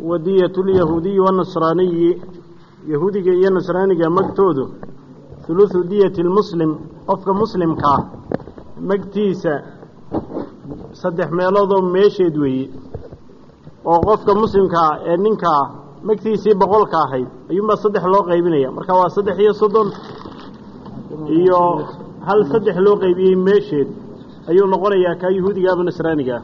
wadiyatu lyahuudiyi wanasraaniyi yahuudiga iyo nasraaniga magtoodu hulusu diyati lmuslim qofka muslimkaa magtiisa saddex meeloodoo meesheed weeye oo qofka muslimkaa ee ninkaa magtiisii boqolka ahayd ayuunbaa saddex loo qaybinaya marka waa saddex iyo soddon iyo hal saddex loo qaybiyey meesheed ayuu noqonayaa kaa yahuudiga ama nasraaniga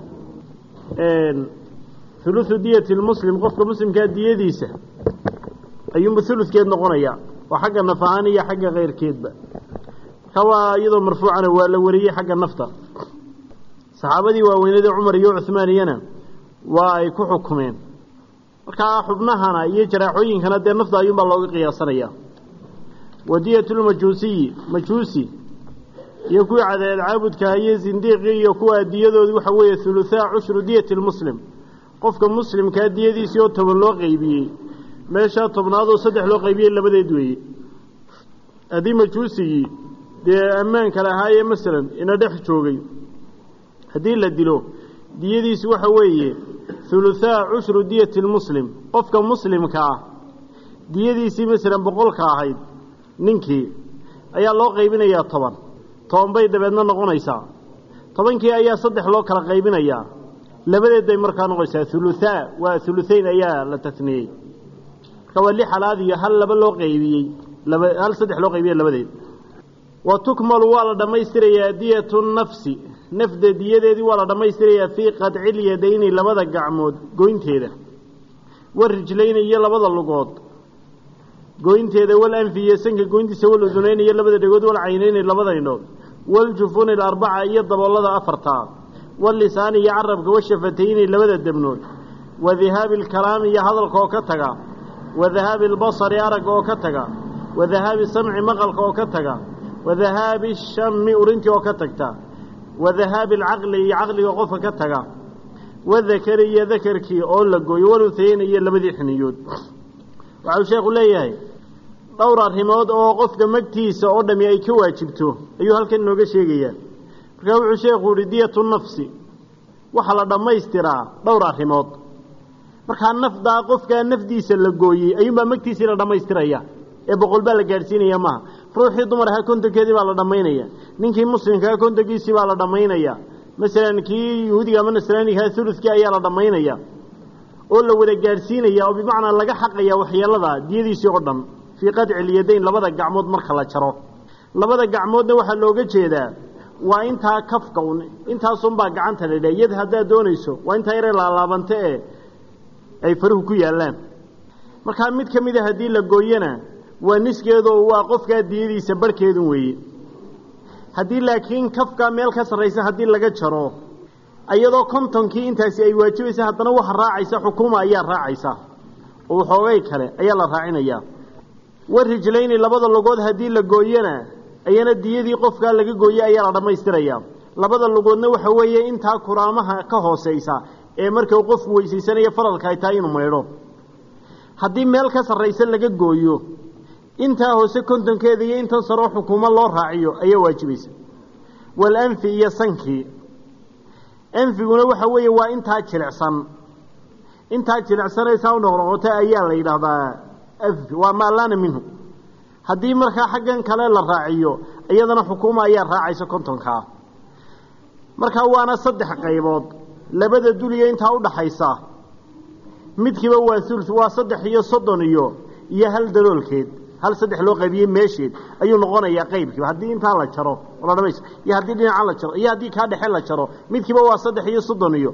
hulusu diyati lmuslim qofka muslimkaa diyadiisa ayuunba huludkeed noqonaya. Waa xagga naf ahaan iyo xagga keyrkeedba marka waa iyadoo marfuucana waa la wariyey xagga nafta. Saxaabadii waaweynadii cumar iyo cuhmaaniyana waa ay ku xukumeen. Markaa xubnahana iyo jaraaxooyinkana dee nafta ayuunbaa looga qiyaasanaya wadiyatulmajuusiyi majuusi iyo kuwii cadeed caabudkaha iyo zindiiqii iyo kuwa diyadoodu waxa weeye huluthaa cushru diyati lmuslim qofka muslimkaa diyadiisii oo toban loo qaybiyey. Meeshaa tobnaadoo saddex loo qaybiyey labadeed weeye. Haddii majuusigii dee ammaanka lahaayee masalan ina dhex joogay. Haddii la dilo diyadiisi waxa weeye huluthaa cushru diyati lmuslim qofka muslimka ah diyadiisii masalan boqolka ahayd ninkii ayaa loo qaybinayaa toban. Toban bay dabeedna noqonaysaa. Tobankii ayaa saddex loo kala qaybinayaa labadeed bay markaa noqonaysaa huluthaa waa huluhayn ayaa la tasniyey. Marka waa lix halaad iyo hal laba loo qaybiyey. Hal saddex loo qaybiyey labadeed. Wa tukmalu waa la dhammaystirayaa diyatu nafsi. Nafda diyadeedii waa la dhammaystirayaa fii qadcilyadayni labada gacmood goynteeda. Warijlayni iyo labada lugood. Goynteeda wal anfi iyo sanka goyntiisa wal udunayni iyo labada dhegood wal caynayni labada indhood. Waljufuni alarbaca iyo daboolada afartaa wallisaani iyo carabka washafatayni labada debnood wa dihaabi alkalaami iyo hadalka oo ka taga wa dahaabi albasari aragga oo ka taga wa dahaabi samci maqalka oo ka taga wa dahaabi shami urintii oo ka tagta wa dahaabi alcaqli iyo caqliga qofka ka taga wadakari iyo dakarkii oo la gooyo waluthayni iyo labadii xiniyood waxau sheekhu leeyahay dhowr arrimood oo qofka magtiisa oo dhami ay ka waajibto ayuu halkan inooga sheegayaa markaa wuxuu sheekhu yihi diyatu nafsi. Waxaa la dhammaystiraa dhowr arrimood. Markaa nafdaa qofkaa nafdiisa la gooyey ayuunbaa magtiisii la dhammaystiraya. Ee boqol baa la gaadhsiinaya maaha. Ruuxii dumar ahaa kontonkeedii baa la dhammaynaya. Ninkii muslimkaa kontonkiisii baa la dhammaynaya. Masalan kii yahuudiga ama nasraanigaha huludkii ayaa la dhammaynaya. Oo la wada gaadhsiinaya oo bimacnaa laga xaqaya waxyeelada diyadiisii oo dhan. Fii qadci lyadayn labada gacmood marka la jaro. Labada gacmoodna waxaa looga jeedaa waa intaa kafka un intaasunbaa gacanta la dhah yad haddaad doonayso waa intaa yare laalaabanta ee ay faruhu ku yaallaan. Markaa mid ka mida haddii la gooyana waa niskeedoo waa qofkaa diyadiisa barhkeedun weeye. Haddii laakiin kafkaa meel ka sarraysa haddii laga jaro iyadoo kontonkii intaasi ay waajibaysa haddana waxa raacaysa xukuuma ayaa raacaysa. Oo waxoogay kale ayaa la raacinayaa. Warijlayni labada lugood haddii la gooyana ayana diyadii qofkaa laga gooye ayaa la dhammaystirayaa. Labada lugoodna waxa weeye intaa kuraamaha ka hooseysa ee marka qofku weysaysanaya faralka ay tahay inuu maydho. Haddii meel ka sarraysa laga gooyo intaa hoose kontonkeeda iyo intan saroo xukuumo loo raaciyo ayaa waajibaysa. Walanfi iyo sankii anfiguna waxa weeye waa intaa jilicsan. Intaa jilicsanaysaa u noqnoqota ayaa la yidhaahdaa. Anfi waa maalaana minhu haddii markaa xaggan kale la raaciyo iyadana xukuuma ayaa raacaysa kontonkaa markaa waana saddex qaybood. Labada duliya intaa udhaxaysa midkiiba waa ulu waa saddex iyo soddon iyo iyo hal daloolkeed. Hal saddex loo qaybiyey meesheed ayuu noqonayaa qaybkiiba. Haddii intaa la jaro la dhamays iyo haddii dhinacan la jaro iyo haddii kaa dhexe la jaro midkiiba waa saddex iyo soddon iyo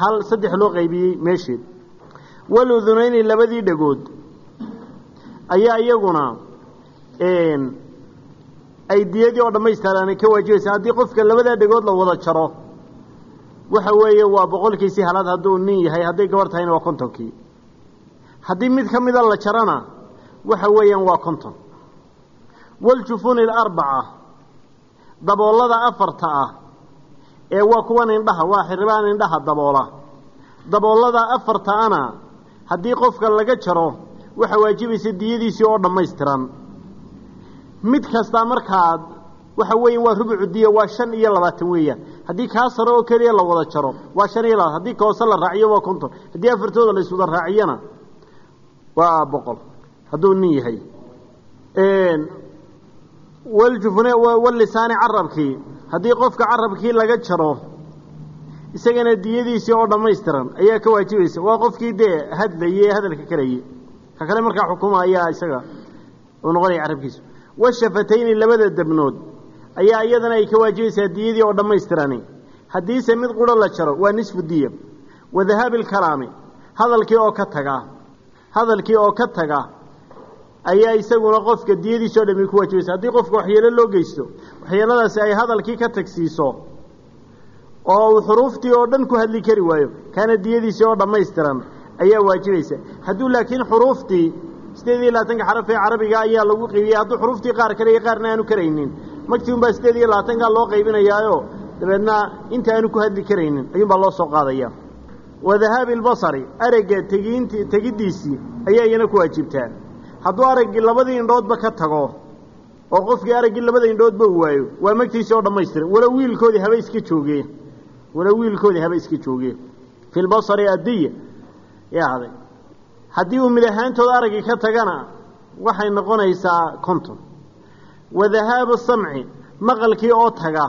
hal saddex loo qaybiyey meesheed. Waludunayni labadii dhegood ayaa iyaguna ay diyadii oo dhammaystiran ka waajibaysa. Haddii qofka labadaa dhegood la wada jaro waxa weeye waa boqolkiisii halaad hadduu nin yahay. Hadday gabar tahayna waa kontonkii. Haddii mid ka mida la jarana waxa weeyaan waa konton. Waljufuni alarbaca daboolada afarta ah ee waa kuwan indhaha waa xiribaan indhaha daboola. Daboolada afarta ana haddii qofka laga jaro waxa waajibaysa diyadiisii oo dhammaystiran mid kasta markaad waxa weeya waa rubucu diya waa shan iyo labaatan weeyaan. Haddii kaa saro oo keliya la wada jaro waa shan iyo labaatan. Haddii ka hoose la raaciyo waa konton. Haddii afartooda la iswada raaciyana waa boqol. Hadduu nin yahay. Waljufne walisaani carabkii haddii qofka carabkii laga jaro isagana diyadiisii oo dhammaystiran ayaa ka waajibaysa waa qofkii dee hadlaye hadalka kalaye ka kale markaa xukuma ayaa isaga. Uu noqonaya carabkiisu washafatayni labada debnood ayaa iyadana ay ka waajibaysaa diyadii oo dhammaystirani haddiise mid quro la jaro waa nisfu diya wa dahaabi alkalaami hadalkii oo ka taga hadalkii oo ka taga ayaa isaguna qofka diyadiisi o dhami ku waajibaysa. Haddii qofka waxyeelo loo geysto waxyeeladaasi ay hadalkii ka tagsiiso oo uu xuruuftii oo dhan ku hadli kari waayo kaana diyadiisii oo dhammaystiran ayaa waajibaysa. Hadduu laakiin xuruuftii sideed iyo labaatanka xaraf ee carabiga ayaa lagu qaybiyey. Hadduu xuruuftii qaar iyo qaarna aanu karaynin. Magtii unbaa sideed iyo labaatankaa loo qaybinayaayo. Dabeedna inta aanu ku hadli karaynin ayuunbaa loo soo qaadaya. Wa dahaabi albasari aragga tegiint tegiddiisii ayaa iyana ku waajibtaa hadduu araggii labadii indhoodba ka tago oo qofkii araggii labada indhoodba u waayo waa magtiisii oo dhammaystiran walow wiilkoodii haba iska joogee. Walow wiilkoodii haba iska joogee. Fi lbasari addiya yaa haday haddii uu mid ahaantooda araggii ka tagana waxay noqonaysaa konton. Wa dahaabu samci maqalkii oo taga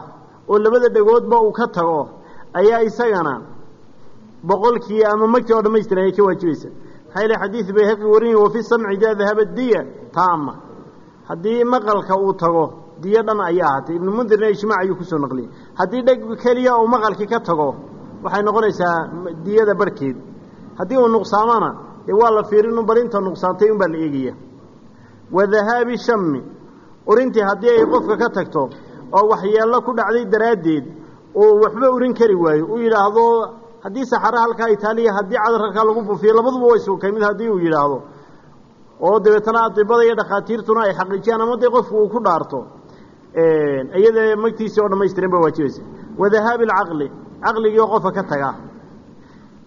oo labada dhegoodba uu ka tago ayaa isagana boqolkii ama magtii oo dhammaystiran ay ka waajibaysa. Maxaa yili xadiid bayhaqi warinay wafi samci idaa dahaba diya taama haddii maqalka uu tago diyo dhan ayaa ahaatay. Ibnu mundirna ijmaac ayuu ku soo naqliyey. Haddii dheg keliya uu maqalkii ka tago waxay noqonaysaa diyada barhkeed haddii uu nuqsaamana dee waa la fiirin bal inta nuqsaantay unbaa la eegaya. Wa dahaabi shami urintii haddii ay qofka ka tagto oo waxyeello ku dhacday daraaddeed oo waxba urin kari waayo uu yidhaahdo haddii saxaro halkaa ay taaliya haddii cadar halkaa lagu buufiyo labaduba way sugkay mid haddii uu yidhaahdo oo dabeetana adibada iyo dhakhaatiirtuna ay xaqiijiyaan ama dee qofku uu ku dhaarto iyada magtiisii oo dhammaystiran baa waajibaysa wa dahaabi alcaqli caqligii oo qofka ka taga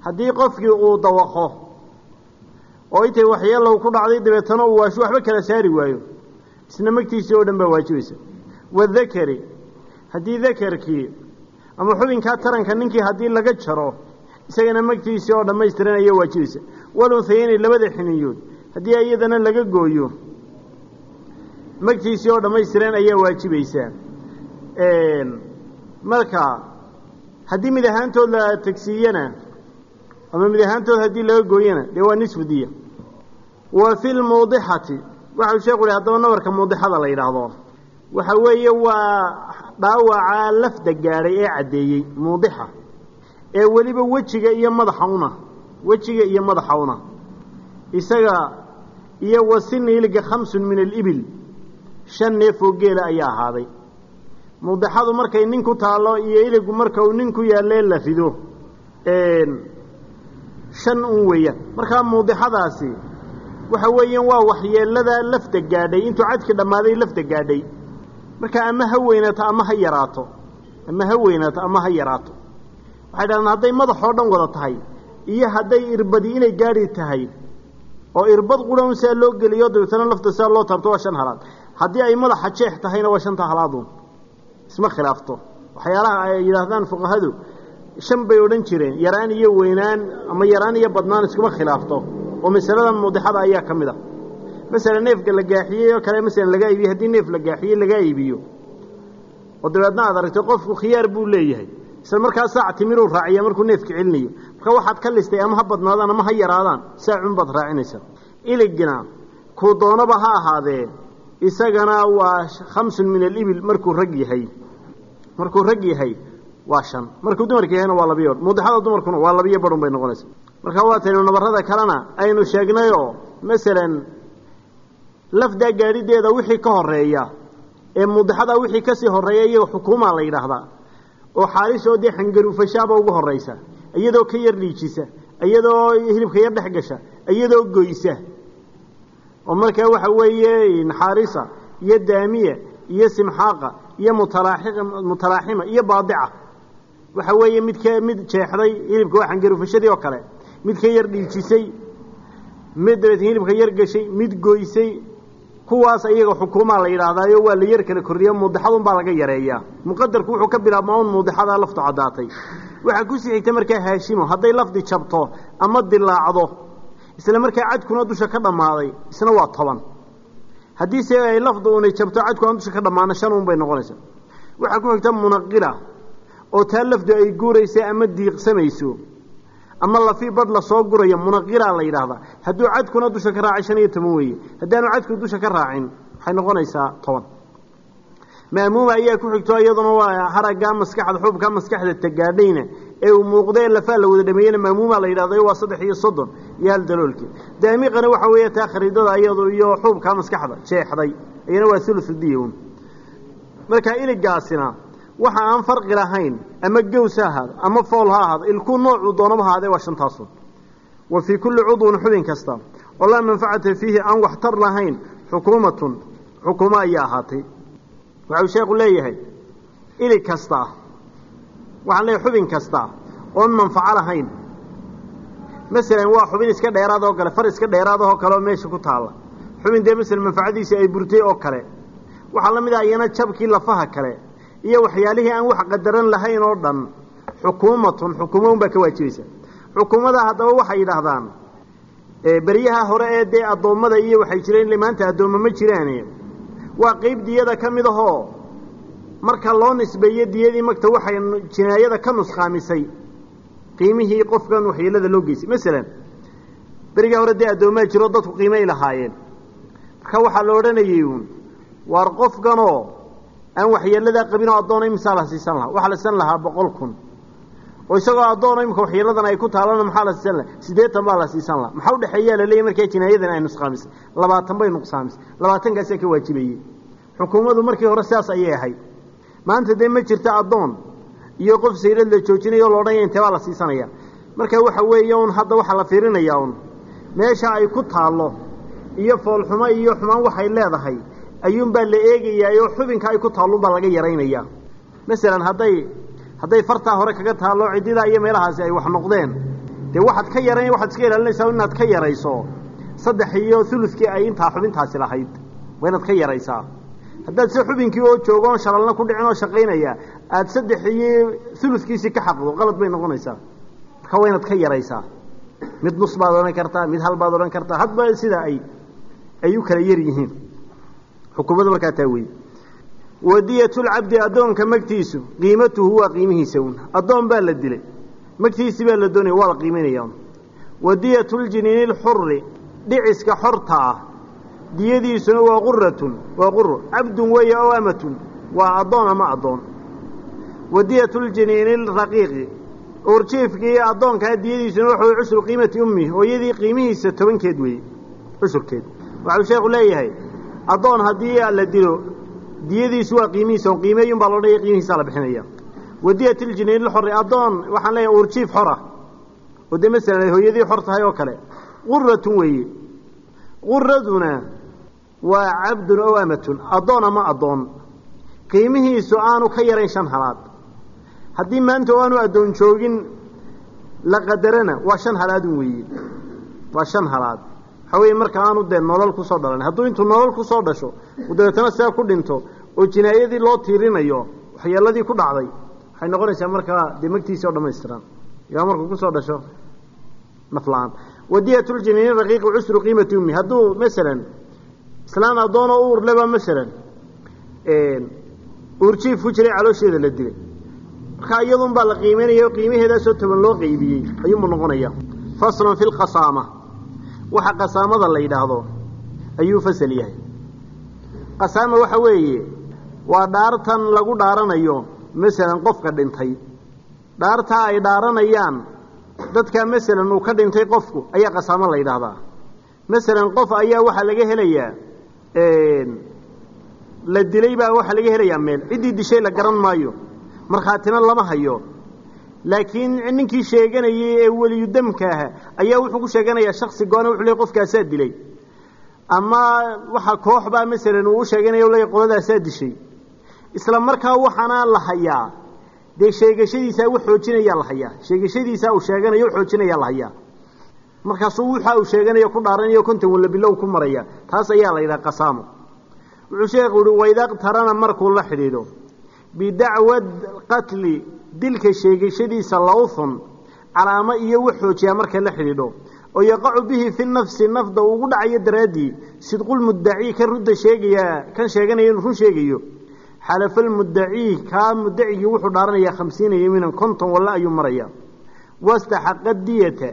haddii qofkii uu dawaqo oo intay waxyeelow ku dhacday dabeetana uu waasho waxba kala saari waayo. Isna magtiisii oo dhan baa waajibaysa wadakari haddii dakarkii ama xubinkaa taranka ninkii haddii laga jaro isagana magtiisii oo dhammaystiran ayaa waajibaysa walunhayeyni labada xiniyood haddii iyadana laga gooyo magtiisii oo dhammaystiran ayaa waajibaysaa marka haddii mid ahaantood la tagsiiyana ama mid ahaantood haddii laga gooyana dee waa nisfu wa fi lmuudixati waxau sheeku hi haddaba nabarka muudixada la yidhaahdo. Waxa weeye waa dhaawaca lafda gaadhay ee caddeeyey muudixa ee weliba wejiga iyo madaxa una wejiga iyo madaxa una isaga iyo wasini iliga khamsun min alibil shan neefoo geela ayaa ahaaday. Muudixadu markay nin ku taallo iyo iligu marka uu nin ku yaallee la rido shan un weeyaan. Markaa muudixadaasi waxa weeyaan waa waxyeelada lafta gaadhay intuu cadki dhammaaday lafta gaadhay. Marka ama ha weynaato ama ha yaraato ama ha weynaato ama ha yaraato. Waxay dhahdaan hadday madaxoo dhan wada tahay iyo hadday irbadi inay gaadhi tahay oo irbad qurhan saa loo geliyo dabeetana lafta saa loo taabto waa shan halaad. Haddii ay madaxa jeex tahayna waa shanta halaadun isma khilaafto. Waxyaalaha ay yidhaahdaan fuqahadu shan bay odhan jireen yaraan iyo weynaan ama yaraan iyo badnaan iskuma khilaafto oo masalada muudixada ayaa ka mid a masalan neefka la gaaxiyey oo kale masalan laga iibiyo haddii neef la gaaxiyey laga iibiyo. Oo dabeedna aad aragto qofku khiyaar buu leeyahay. Isla saac timiruu raaciya markuu neefka celinayo marka waxaad ka listay ama ha badnaadaan ama ha yaraadaan saacun baad raacinaysaa. Iligina kuu doonaba ha ahaadee isagana waa khamsun min alibil markuu rag yahay. Markuu rag yahay waa shan. Markuu dumarka yahayna waa labiyo muudixada dumarkuna waa labiyo badhun bay noqonaysa marka waataynu nabarada kalena aynu sheegnayoo masalan lafdaa gaadhideeda wixii ka horreeya ee muudixada wixii ka sii horreeya iyaga xukuumaa la yidhaahdaa oo xaalisoo dee xangaruufashaaba ugu horaysa iyadoo ka yar dhiijisa iyadoo hilibka yar dhex gasha iyadoo goysa. Oo markaa waxa weeye naxaarisa iyo daamiya iyo simxaaqa iyo mutalaaxima iyo baadica waxa weeye mid ka mid jeexday hilibka waa oo kale mid ka yar dhiijisay mid dabeetn hilibka yar gashay mid goysay kuwaas iyaga xukuumaa la yidhaahdaayo waa la yar kala kordhiya muudixadun baa laga yareeyaa. Muqadarku wuxuu ka bilaabmaa un muudixadaa laftu caddaatay. Waxaa ku sii xigta markaa haashimo hadday lafdi jabto ama dilaacdo isla markaa cadkuna dusha ka dhammaaday isna waa toban. Haddii se ay lafdu unay jabto cadku aan dusha ka dhammaano shan un bay noqonaysaa. Waxaa ku xigta munaqila oo taa lafdu ay guuraysa ama diiqsamayso ama lafii badh la soo gurayo munaqilaa la yidhaahdaa hadduu cadkuna dusha ka raacay shan iyo toban weeye. Haddaanu cadku dusha ka raacin waxay noqonaysaa toban. Maamuuma ayaa ku xigto iyaduna waa haraggaa maskaxda xubkaa maskaxda tagaadhayna. Ee uu muuqda lafaa la wada dhameeyena maamuumaa la yidhahda waa saddex iyo soddon iyo hal daloolkii. Daamiqana waxa weeye taa khariidada iyadu iyo xubkaa maskaxda jeexday iyana waa ulusu diyon markaa iligaasina waxa aan farqi lahayn ama gews ha ahaado ama fool ha ahaado ilkuu noocuu doonaba haadee waa shantaasun wa fii kulli cudwin xubin kasta. Oo laa manfacata fiihi aan waxtar lahayn xukuumatun xukuumo ayaa ahaatay. Waxau sheekhu leeyahay ili kasta waxaan leeyahay xubin kasta oon manfaco lahayn. Masalan waa xubin iska dheeraad oo kale far iska dheeraad oo kale oo meesha ku taalla. Xubin dee masalan manfacadiisii ay burtay oo kale. Waxaa la mid ah iyana jabkii lafaha kale iyo waxyaalihii aan wax qadaran lahayn oo dhan xukuumatun xukuumo unbaa ka waajibaysa xukuumada haddaba waxay yidhaahdaan beryaha hore ee dee addoommada iyo waxay jireen maanta addoommo ma jiraane. Waa qeyb diyada ka mid ahoo marka loo nisbeeyo diyadii magta waxay jinaayada ka nusqaamisay qiimihii qofkan waxyeelada loo geysay. Masalan berigaa hore dee addoomaa jiro dadku qiimay lahaayeen. Marka waxaa la odhanayay uun waar qofkanoo aan waxyeeladaa qabinoo addoona imisaa la siisan lahaa. Waxaa la siisan lahaa boqol kun. Oo isagoo addoona imika waxyeeladan ay ku taalana maxaa la siisan lahaa? Siddeetan baa la siisan lahaa. Maxaa udhexeeyaa laleeyahy markaa jinaayadan ay nusqaamisay labaatan bay nuqsaamisay labaatankaasaa ka waajibayey xukuumadu markii hore sidaas ayay ahayd. Maanta dee ma jirta addoon iyo qof sayrad la joojinayo o laodhanaya intee baa la siisanaya? Marka waxa weeye un hadda waxaa la fiirinayaa un meesha ay ku taallo iyo foolxumo iyo xumaan waxay leedahay ayuunbaa la eegayaa oo xubinka ay ku taalluunbaa laga yaraynayaa masalan hadday hadday fartaa hore kaga taallo ciddidaa iyo meelahaasi ay wax noqdeen. Dee waxaad ka yara waxaad iska ilaalinaysaa inaad ka yarayso. Saddex iyo ulukii ay intaa xubintaasi lahayd waa inaad ka yaraysaa. Haddaad se xubinkii oo joogo oon shalalna ku dhicin oo shaqaynaya aada saddex iyo uludkiisii ka xaqdo qalad bay noqonaysaa. Marka waa inaad ka yaraysaa. Mid nus baad odhan kartaa mid hal baad odhan kartaa. Hadba sida ay ay u kala yar yihiin xukuumadda markaa taa weeye wadiyatulcabdi addoonka magtiisu qiimatuhu waa qiimihiisa un addoon baa la dilay. Magtiisii baa la doonaya waa la qiiminaya wadiyatuljiniini lxuri dhiciska xorta ah diyadiisuna waa quratun waa quro cabdun weeye ow amatun waa addoon ama addoon. Wadiyatuljiniini lraqiiqi uurjiifkii addoonkaa diyadiisuna waxa way cushru qiimati ummi hooyadii qiimihiisa tobankeed weeye. Cushurkeed waxau sheekhu leeyahay addoon haddii la dilo diyadiisu waa qiimihiisa on qiimeeyun baa loodhanaya qiimihiisaa la bixinaya wadiyatuljiniini lxori addoon waxaan leeyahay uurjiif xora oo dee masalan hooyadii xor tahay oo kale. Quratun weeye. Quraduna waa cabdun ow amatun addoon ama addoon. Qiimihiisu aanu ka yarayn shan halaad. Haddii maanta oo aanu addoon joogin la qadarana waa shan halaadun weeye. Waa shan halaad weeye marka aanu dee nolol ku soo dhalan hadduu intuu nolol ku soo dhasho dabeetana sidaa ku dhinto oo jinaayadii loo tiirinayo waxyeeladii ku dhacday waxay noqonaysaa markaa dee oo dhamaystiran yaa markuu ku soo dhasho nafla-aan wadiyatuljiniini raqiiqi cusru qiimati ummi. Hadduu masalan islaan addoonoo u urleba masalan uurjiif jiray caloosheeda la dilay. Markaa iyadun la qiimeynaya qiimaheedaasoo toban loo qeybiyey ayuunbuu noqonaya faslun fi lqasaama waxa qasaamada la yidhaahdo ayuu fasal yahay. Qasaama waxa weeye waa dhaartan lagu dhaaranayo masalan qofka dhintay. Dhaartaa ay dhaaranayaan dadkaa masalan uu ka dhintay qofku ayaa qasaamo la yidhaahdaa. Masalan qof ayaa waxaa laga helayaa la dilay baa waxaa laga helayaa meel. Ciddii dishay la garan maayo. Markhaatina lama hayo laakiin ninkii sheeganayay ee weliyudamka aha ayaa wuxuu ku sheeganayaa shaksi goona wuxuu leey qofkaasaa dilay. Ama waxa koox masalan uu u sheeganaya leey qoladaasaa dishay. Isla markaa waxaana la hayaa. Dee sheegashadiisaa u xoojinayaa la hayaa. Sheegashadiisaa uu sheeganayo xoojinayaa la hayaa. Markaasuu waxa uu sheeganayo ku dhaaranayo konton walla bilow ku maraya taas ayaa la qasaamo. Wuxuu sheekhu uhi waydaqtarana markuu la xidhiidho bidacwa qatli dilka sheegashadiisa lawthun calaamo iyo wax xoojiyaa markay la xidhiidho. Oo yaqacu bihi fi nafsi nafda ugu dhacayo daraaddii sidqulmuddacii kan rudda sheegaya kan sheeganaya inuu run sheegayo. Xalafalmuddacii kaa muddacigii wuxuu dhaaranayaa khamsiina yamiinan konton walle ayuu marayaa. Wastaxaqa diyata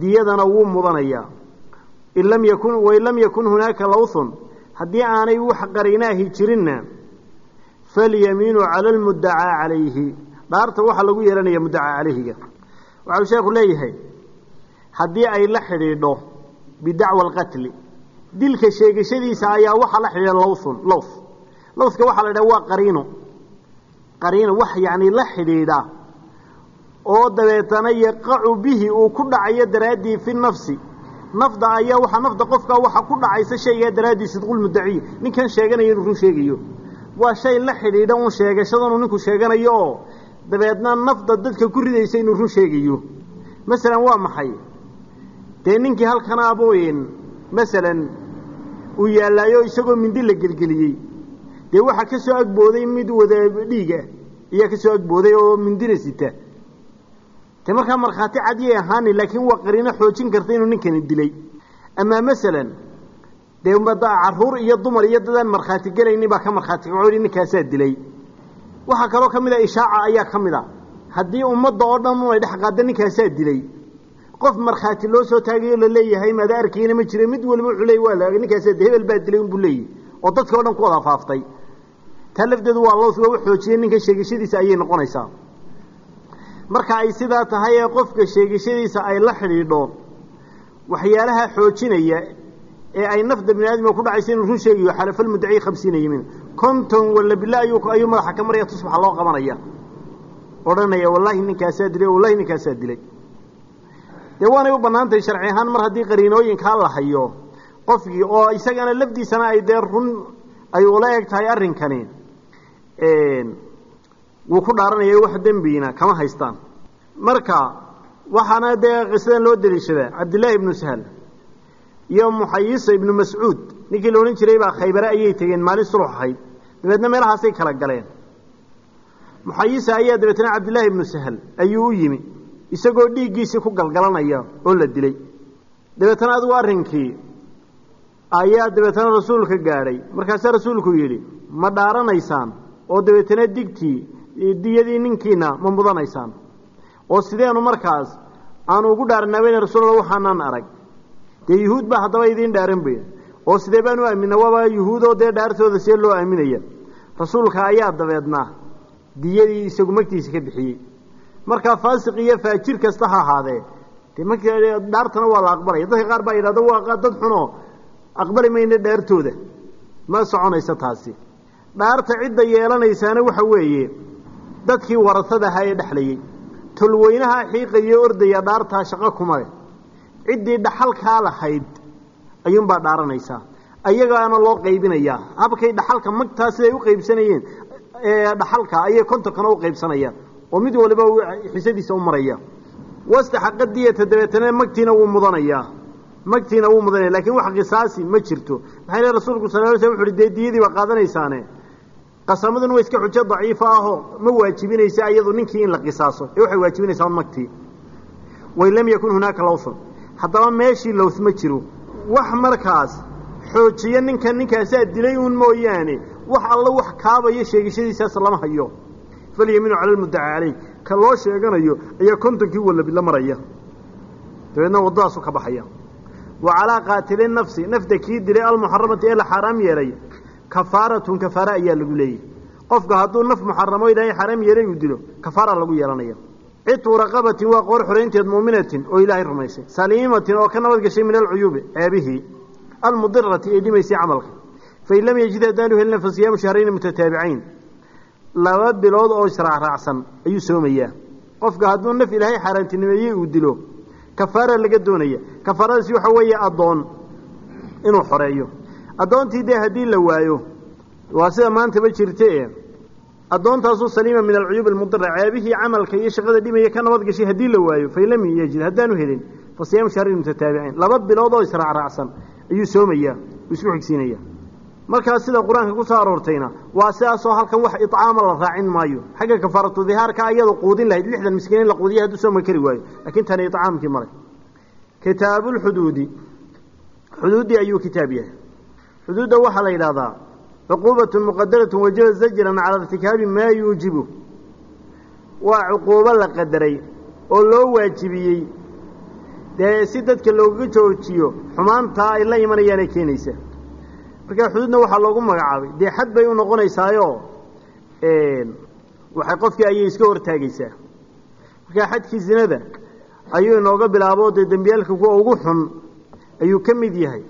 diyadana wuu mudanayaa in lam yakun wain lam yakun hunaaka lawthun haddii aanay wax qariinaahi jirinna falyamiinu cala almuddacaa calayhi dhaarta waxaa lagu yeelanaya muddacaa calayhiga. Waxau sheekhu leeyahay haddii ay la xidhiidho bidacwa alqatli dilka sheegashadiisa ayaa waxaa la xidhiidha lawthun lawth lawthka waxaa la idhaha waa qariino. Qariino wax yacni la xidhiidha oo dabeetana yaqacu bihi uu ku dhacayo daraaddii fi nafsi. Nafda ayaa waxa nafda qofka waxa ku dhacaysa shaygaa daraaddii sidqulmuddaciy ninkan sheeganayo inuu run sheegayo. Waa shay la xidhiidha uun sheegashadanuu ninku sheeganayo. oo dabeedna nafda dadka ku ridaysa inuu run sheegayo. Masalan waa maxay? Dee ninkii halkan abooyin masalan uu yaallaayo isagoo mindi la gelgeliyey. Dee waxaa ka soo agbooday mid wada dhiiga ayaa ka soo agbooday oo mindina sita. Te markaa markhaati cadiyay ahaani laakiin waa qariino xoojin karta inuu ninkani dilay. Amaa masalan dee carruur iyo dumar iyo dadaan markhaati gelayni baa ka markhaati kaco ninkaasaa dilay waxaa kaloo ka mid a ishaaca ayaa ka mid a haddii ummadda oo dhan unay dhex qaadda ninkaasaa dilay. Qof markhaati loo soo taagayo la leeyahay maada arkayna ma jira mid waliba wuxuu leey waa la ninkaasaa hebel baa dilay unbuu leeyahy oo dadka o dhan ku wada faaftay taa lafteedu waa loos waa u xoojiyey ninka sheegashadiisa ayay noqonaysaa. Marka ay sidaa tahay ee qofka sheegashadiisa ay la xidhiidho waxyaalaha xoojinaya ee ay nafda bini aadamka ku dhacaysa inuu run sheegayo xalafalmuddaci khamsiina yimiin konton walla ayuu ayuu madaxa ka maraya tusbaxa loo qabanaya. Odhanaya wallaahi ninkaasaa dilay wallahi ninkaasaa dilay. Dee waanay u bannaan tahay sharci ahaan mar haddii qariinooyinkaa la hayo qofkii oo isagana lafdiisana ay dee run ay ula eg tahay arrinkani wuu ku dhaaranaya wax dembiina kama haystaan. Marka waxaana dee qisadan loo deliishadaa cabdillaahi ibnu sahal iyo muxayisa ibnu mascuud. Ninkii la odhan jiray baa khaybare ayay tegeen maalin sulux ahayd. Dabeedna meelahaasay kala galeen. Muxayisa ayaa dabeetna cabdillaahi ibnu sahal ayuu u yimi isagoo dhiiggiisii ku galgalanaya oo la dilay. Dabeetna adigu arrinkii ayaa dabeetna rasuulka gaadhay. Markaasaa rasuulku yidhi ma dhaaranaysaan oo dabeetna digtii diyadii ninkiina ma mudanaysaan. Oo sideenu markaas aanu ugu dhaaranaabeyna rasuul waxaanaan arag dee yuhuud baa haddaba idiin dhaaran bay oo sidee baan u aamina waaba yuhuudoo dee dhaartooda see loo aaminaya. Rasuulka ayaa dabeedna diyadii isagu magtiisa ka bixiyey. Markaa faasiq iyo faajir kasta ha ahaadee dee dhaartana waa la aqbalaya. Dadka qaar baa yidhahda waa dad xunoo aqbali mayna dhaartooda. Ma soconaysa taasi. Dhaarta cidda yeelanaysaana waxa weeye dadkii warasada ahaa ee dhexlayey tolweynaha xiiqayo ordaya dhaartaa shaqo kuma leh ciddii dhaxalkaa lahayd ayuunbaa dhaaranaysaa ayagaana loo qaybinayaa. Habkay dhaxalka magtaa siday u qaybsanayeen dhaxalka ayay kontonkana u qaybsanayaan. Oo mid waliba xisadiisa u maraya. Wastaxaqa diyata dabeetana magtiina wuu mudanayaa magtiina wuu mudanaya laakiin wax qisaasi ma jirto. Maxaa yele rasuulku sal ly sl wuxu uhi dee diyadii baa qaadanaysaane qasamaduna waa iska xujo daciifa ahoo ma waajibinaysa iyadu ninkii in la qisaaso. Ee waxay waajibinaysaa magtii. Wain lam yakun hunaaka lawthun haddaba meeshii lows ma jiro. Wax markaas xoojiyo ninkan ninkaasaa dilay uun mooyaane. Wax alla wax kaabayo sheegashadiisaas lama hayo. Falyamiinu cala lmuddaca caleyh ka loo sheeganayo ayaa kontonkii wallabila maraya. Dabeedna waddadaasu ka baxaya. Wa calaa qaatili nafsi nafta kii dilay almuxaramati ee la xaaraam yeelay kafaaratun kafaara ayaa lagu leeyahy qofka hadduu naf muxaramo ilaahay xaaraam yeelay uu dilo kafaara lagu yeelanaya citu raqabatin waa qoor xoraynteed muuminatin oo ilaahay rumaysay. Saliimatin oo ka nabad gashay min alcuyuubi ceebihii almudirati ee dhimaysay camalka. Fain lam yajid haddaanu helina fa siyaamu shahrayni mutataabicayn laba bilood oo israacraacsan ayuu soomayaa. Qofka hadduu naf ilaahay xaaraantinimeeyey uu dilo. Kafaara laga doonaya. Kafaaradaasi waxa weeye addoon inuu xoreeyo. Addoontii dee haddii la waayo waa sida maantaba jirte addoontaasuu saliima min alcuyuub almudira ceebihii camalka iyo shaqada dhimaya ka nabad gashay haddii la waayo fain lam yajid haddaanu helin fa siyaamu shahrin mutataabiciin laba bilood oo israacraacsan ayuu soomayaa isku xigsiinaya markaas sida qur'aanka ku soo aroortayna waa sidaasoo halkan wax icaama la raacin maayo. Xagga kafaaratu dihaarka iyadu quudin lahayd lixdan miskiin in la quudiya hadduu sooma kari waayo. Laakiin tani icaamkii malay kitaabulxuduudi xuduuddii ayuu kitaab yahay. Xuduudda waxaa la yidhahdaa cuquubatun muqadaratun wajaba zajran cala irtikaabi maa yuujibu waa cuquubo la qadaray oo loo waajibiyey dee si dadka looga joojiyo xumaantaa ay la imanayaanay keenaysa markaa xuduudna waxaa loogu magacaabay. Dee xad bay u noqonaysaayoo waxay qofkii ayay iska hortaagaysaa. Markaa xadkii zinada ayuu inooga bilaabo dee dembiyaalka kuwa ugu xun ayuu ka mid yahay.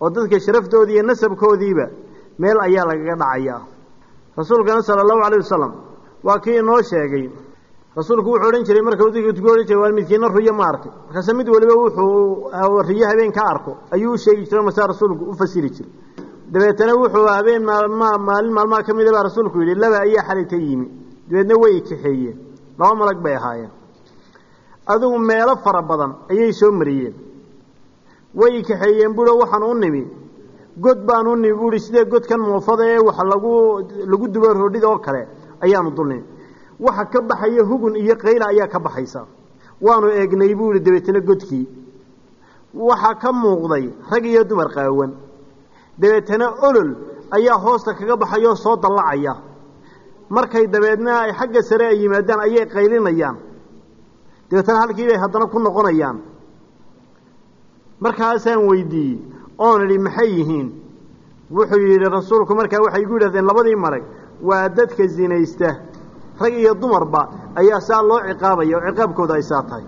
Oo dadka sharaftoodii iyo nasabkoodiiba meel ayaa lagaga dhacayaa rasuulkana sala allahu calayh wasalam waa kii inoo sheegay. Rasuulku wuxuu odhan jiray marka tuku odhan jiray waa midkiina ruyo ma arkay markaase mid waliba wuxuu riyo habeen ka arko. Ayuu u sheegi jiray masaa rasuulku u fasiri jiray. Dabeetana wuxuu habeen maalmaa maalin maalmaha ka mida baa rasuulku yidhi laba ayaa xalayta yimi. Dabeedna way kaxeeyeen. Laba malag bay ahaayeen. Adigu meelo fara badan ayay soo mariyeen. Way kaxeeyeen buuo waxaan u nimi god baan u nimi buui sidee godkan muufada ee wax lagu lagu dubo roodhida oo kale ayaanu dulnimi waxa ka baxaya hugun iyo qayla ayaa ka baxaysa. Waanu eegnay buuhi dabeetana godkii. Waxaa ka muuqday rag iyo dumar qaawan dabeetana olol ayaa hoosta kaga baxaya oo soo dallacaya. Markay dabeedna ay xagga sare ay yimaadaan ayay qaylinayaan dabeetana halkii bay haddana ku noqonayaan. Markaasaan weydiiyey oon idhi maxay yihiin? Wuxuu yidhi rasuulku markaa waxay igu yidhahdeen labadii marag waa dadka zinaysta. Rag iyo dumarba ayaa saa loo ciqaabaya oo ciqaabkooda ay saa tahay.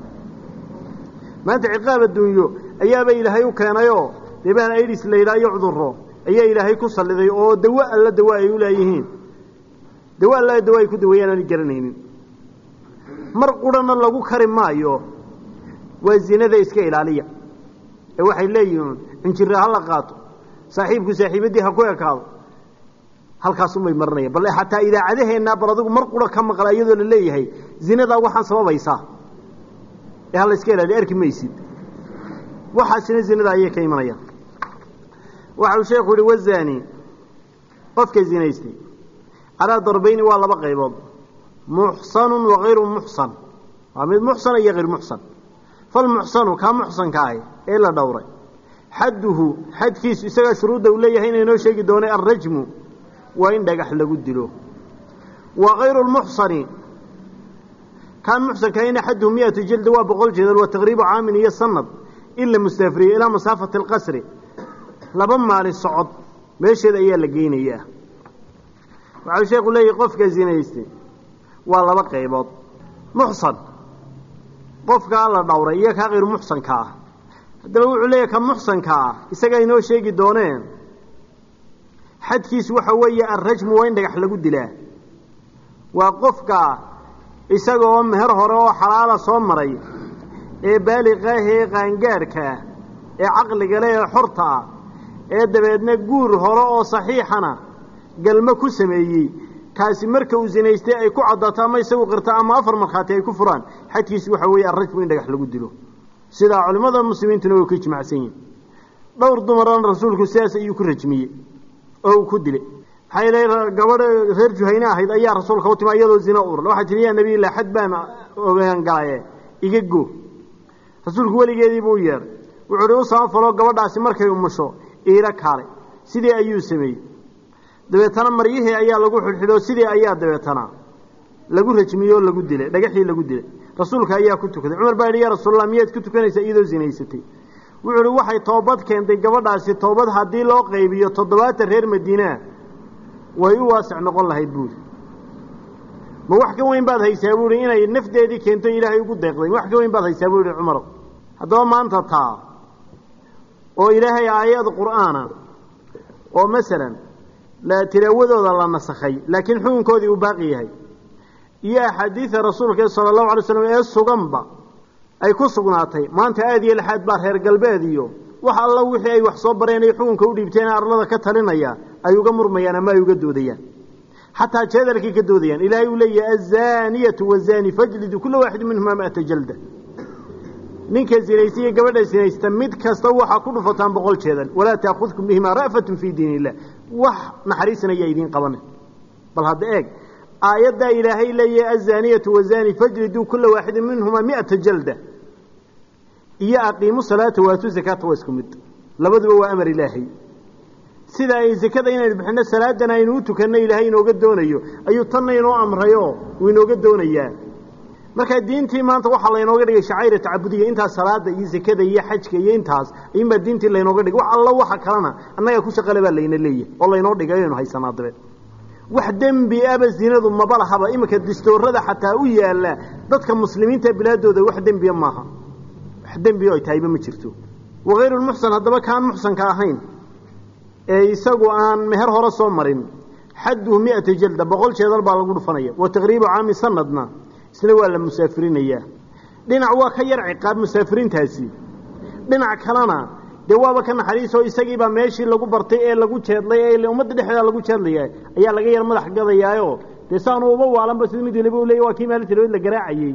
Maanta ciqaab adduunyo ayaaba ilaahay u keenayoo dee bahal aidis la yidhaha iyo cuduro ayaa ilaahay ku salliday oo dawo alla dawa ay u leeyihiin. Dawo alla dawa ay ku daweeyaan aan garanaynin. Mar qurana lagu kari maayo waa zinada iska ilaaliya. Ee waxay leeyihiin injira ha la qaato saaxiibku saaxiibaddii ha ku ekaado halkaasumay marinaya bal xataa idaacadaheenna bal adigu mar qura ka maqla iyadoo la leeyahay zinadaa waxaan sababaysaa. Ee ha la iska ilaaliya arki maysid. Waxaasina zinada ayay ka imanayaan. Waxa uu sheekhu yihi wazani qofka zinaystay calaa darbayni waa laba qaybood muxsanu wakayru muxsan. Waa mid muxsana iyo hayr muxsan. Falmuxsanu kaa muxsanka ahi ee la dhowray xadduhu xadkiisu isagaa shuruudda uu leeyahay ina inoo sheegi doonay alrajmu waa in dhagax lagu dilo. Wa kayru lmuxsani kaan muxsankahayna xadduhu miyatu jildi waa boqol jeedal wa taqriibu caamin iyo sanad in la musaafiriyo ilaa masaafati alqasri laba maalin socod meesheeda ayaa la geynayaa. Waxau sheekhu leeyahy qofka zinaystay waa laba qaybood. Muxsan qofkaa la dhowray iyo kaa hayru muxsanka ah haddaba wuxuu leeyahy ka muxsanka ah isagaa inoo sheegi dooneen. Xadkiisu waxa weeye alrajmu waa in dhagax lagu dilaa. Waa qofka isaga oo meher hore oo xalaala soo maray ee baaliqaah ee qaangaadhkaa ee caqliga leh ee xorta ah ee dabeedna guur hore oo saxiixana galmo ku sameeyey. Kaasi marka uu zinaystay ay ku caddato ama isagu qirta ama afar markhaati ay ku furaan. Xadkiisu waxa weeye alrajmu in dhagax lagu dilo sidaa culimmada muslimiintuna way ku ijmacsan yihiin dhowr dumarana rasuulku sidaas ayuu ku rajmiyey oo uu ku dilay. Maxaa yeele gabadha reer juhayne ahayd ayaa rasuulka u timi iyadoo zina ur waxaa tihi yaa nabiyilah xad baan ogaan iga go. Rasuulku weligeedii buu yeedhay wuxuu uhi u samafaloo gabadhaasi markay umusho iila kaalay sidii ayuu sameeyey. Dabeetana maryihii ayaa lagu xidhxidho sidii ayaa dabeetana lagu rajmiyey oo lagu dilay dhagaxii lagu dilay rasuulka ayaa ku tukaday. Cumar baa yidhi yaa rasuulallah miyaad ku tukanaysaa iyadoo zinaysatay? Wuxuu uhi waxay toobad keentay gabadhaasi toobad haddii loo qaybiyo toddobaatan reer madiinaa way u waasic noqon lahayd buuri ma wax ka weyn baad haysaa? buuhi inay nafdeedii keento ilaahay ugu deeqday wax ka weyn baad haysaa? buu yihi cumar. Haddaba maanta taa oo ilaahay aayad qur'aana oo masalan tilaawadooda la nasakhay laakiin xukunkoodii uu baaqi yahay iyo axaadiida rasuulka sala allahu alay slam ee suganba ay ku sugnaatay. Maanta aada iyo laxaad baa reer galbeed iyo wax alla wixii ay wax soo bareen ay xukunka u dhiibteen arlada ka talinaya ay uga murmayaan ama ay uga doodayaan. Xataa jeedalkay ka doodayaan ilaahay uu leeyahay azaniyatu wazani fajlidu kula waaxid minhuma maata jalda. Ninka sinaysta iyo gabadha sinaysta mid kasta waxaa ku dhufataan boqol jeedan walaa taakudkum bihimaa ra'fatun fii diin illah wax naxariisna ayaa idiin qabana bal hadda eeg aayaddaa ilaahay leeyahay azaaniyatu wazaani fajriduu kula waaxidin minhumaa mi'ata jalda. Iyo aqiimu salaata waatu zakaata waa isku mid. Labaduba waa amar ilaahay. Sida ay zakada inaynu bixinno salaadana aynu u tukanno ilaahay inooga doonayo ayuu tanna inoo amrayoo uu inooga doonayaa. Markaa diintii maanta waxaa laynooga dhigay shacayra tacabudiya intaas salaada iyo zakada iyo xajka iyo intaas ayuunbaa diintii laynooga dhigay. Wax alla waxa kalena annaga ku shaqale baa layna leeyahay oo laynoo dhigay aynu haysanaa dabeed wax dembi aba zinadu maba lahaba iminka distoorada xataa u yaalla dadka muslimiinta bilaadooda wax dembiya maaha. Wax dembiya ay tahayba ma jirto. Wakayrulmuxsan haddaba kaan muxsanka ahayn ee isagu aan meher hore soo marin xadduhu mi'ata jalda boqol jeedal baa lagu dhufanaya. Wa taqriibu caami sanadna isna waa la musaafirinayaa. Dhinac waa ka yar ciqaab musaafiriintaasi. Dhinac kalena dee waaba ka naxariisoo isagiibaa meeshii lagu bartay ee lagu jeedlay ee ummadda dhexdeeda lagu jeedlaya ayaa laga yar madax gadayaayo. Dee saanu uba waalanba sida mid waliba u leey waa kii maalintii labaad la garaacayey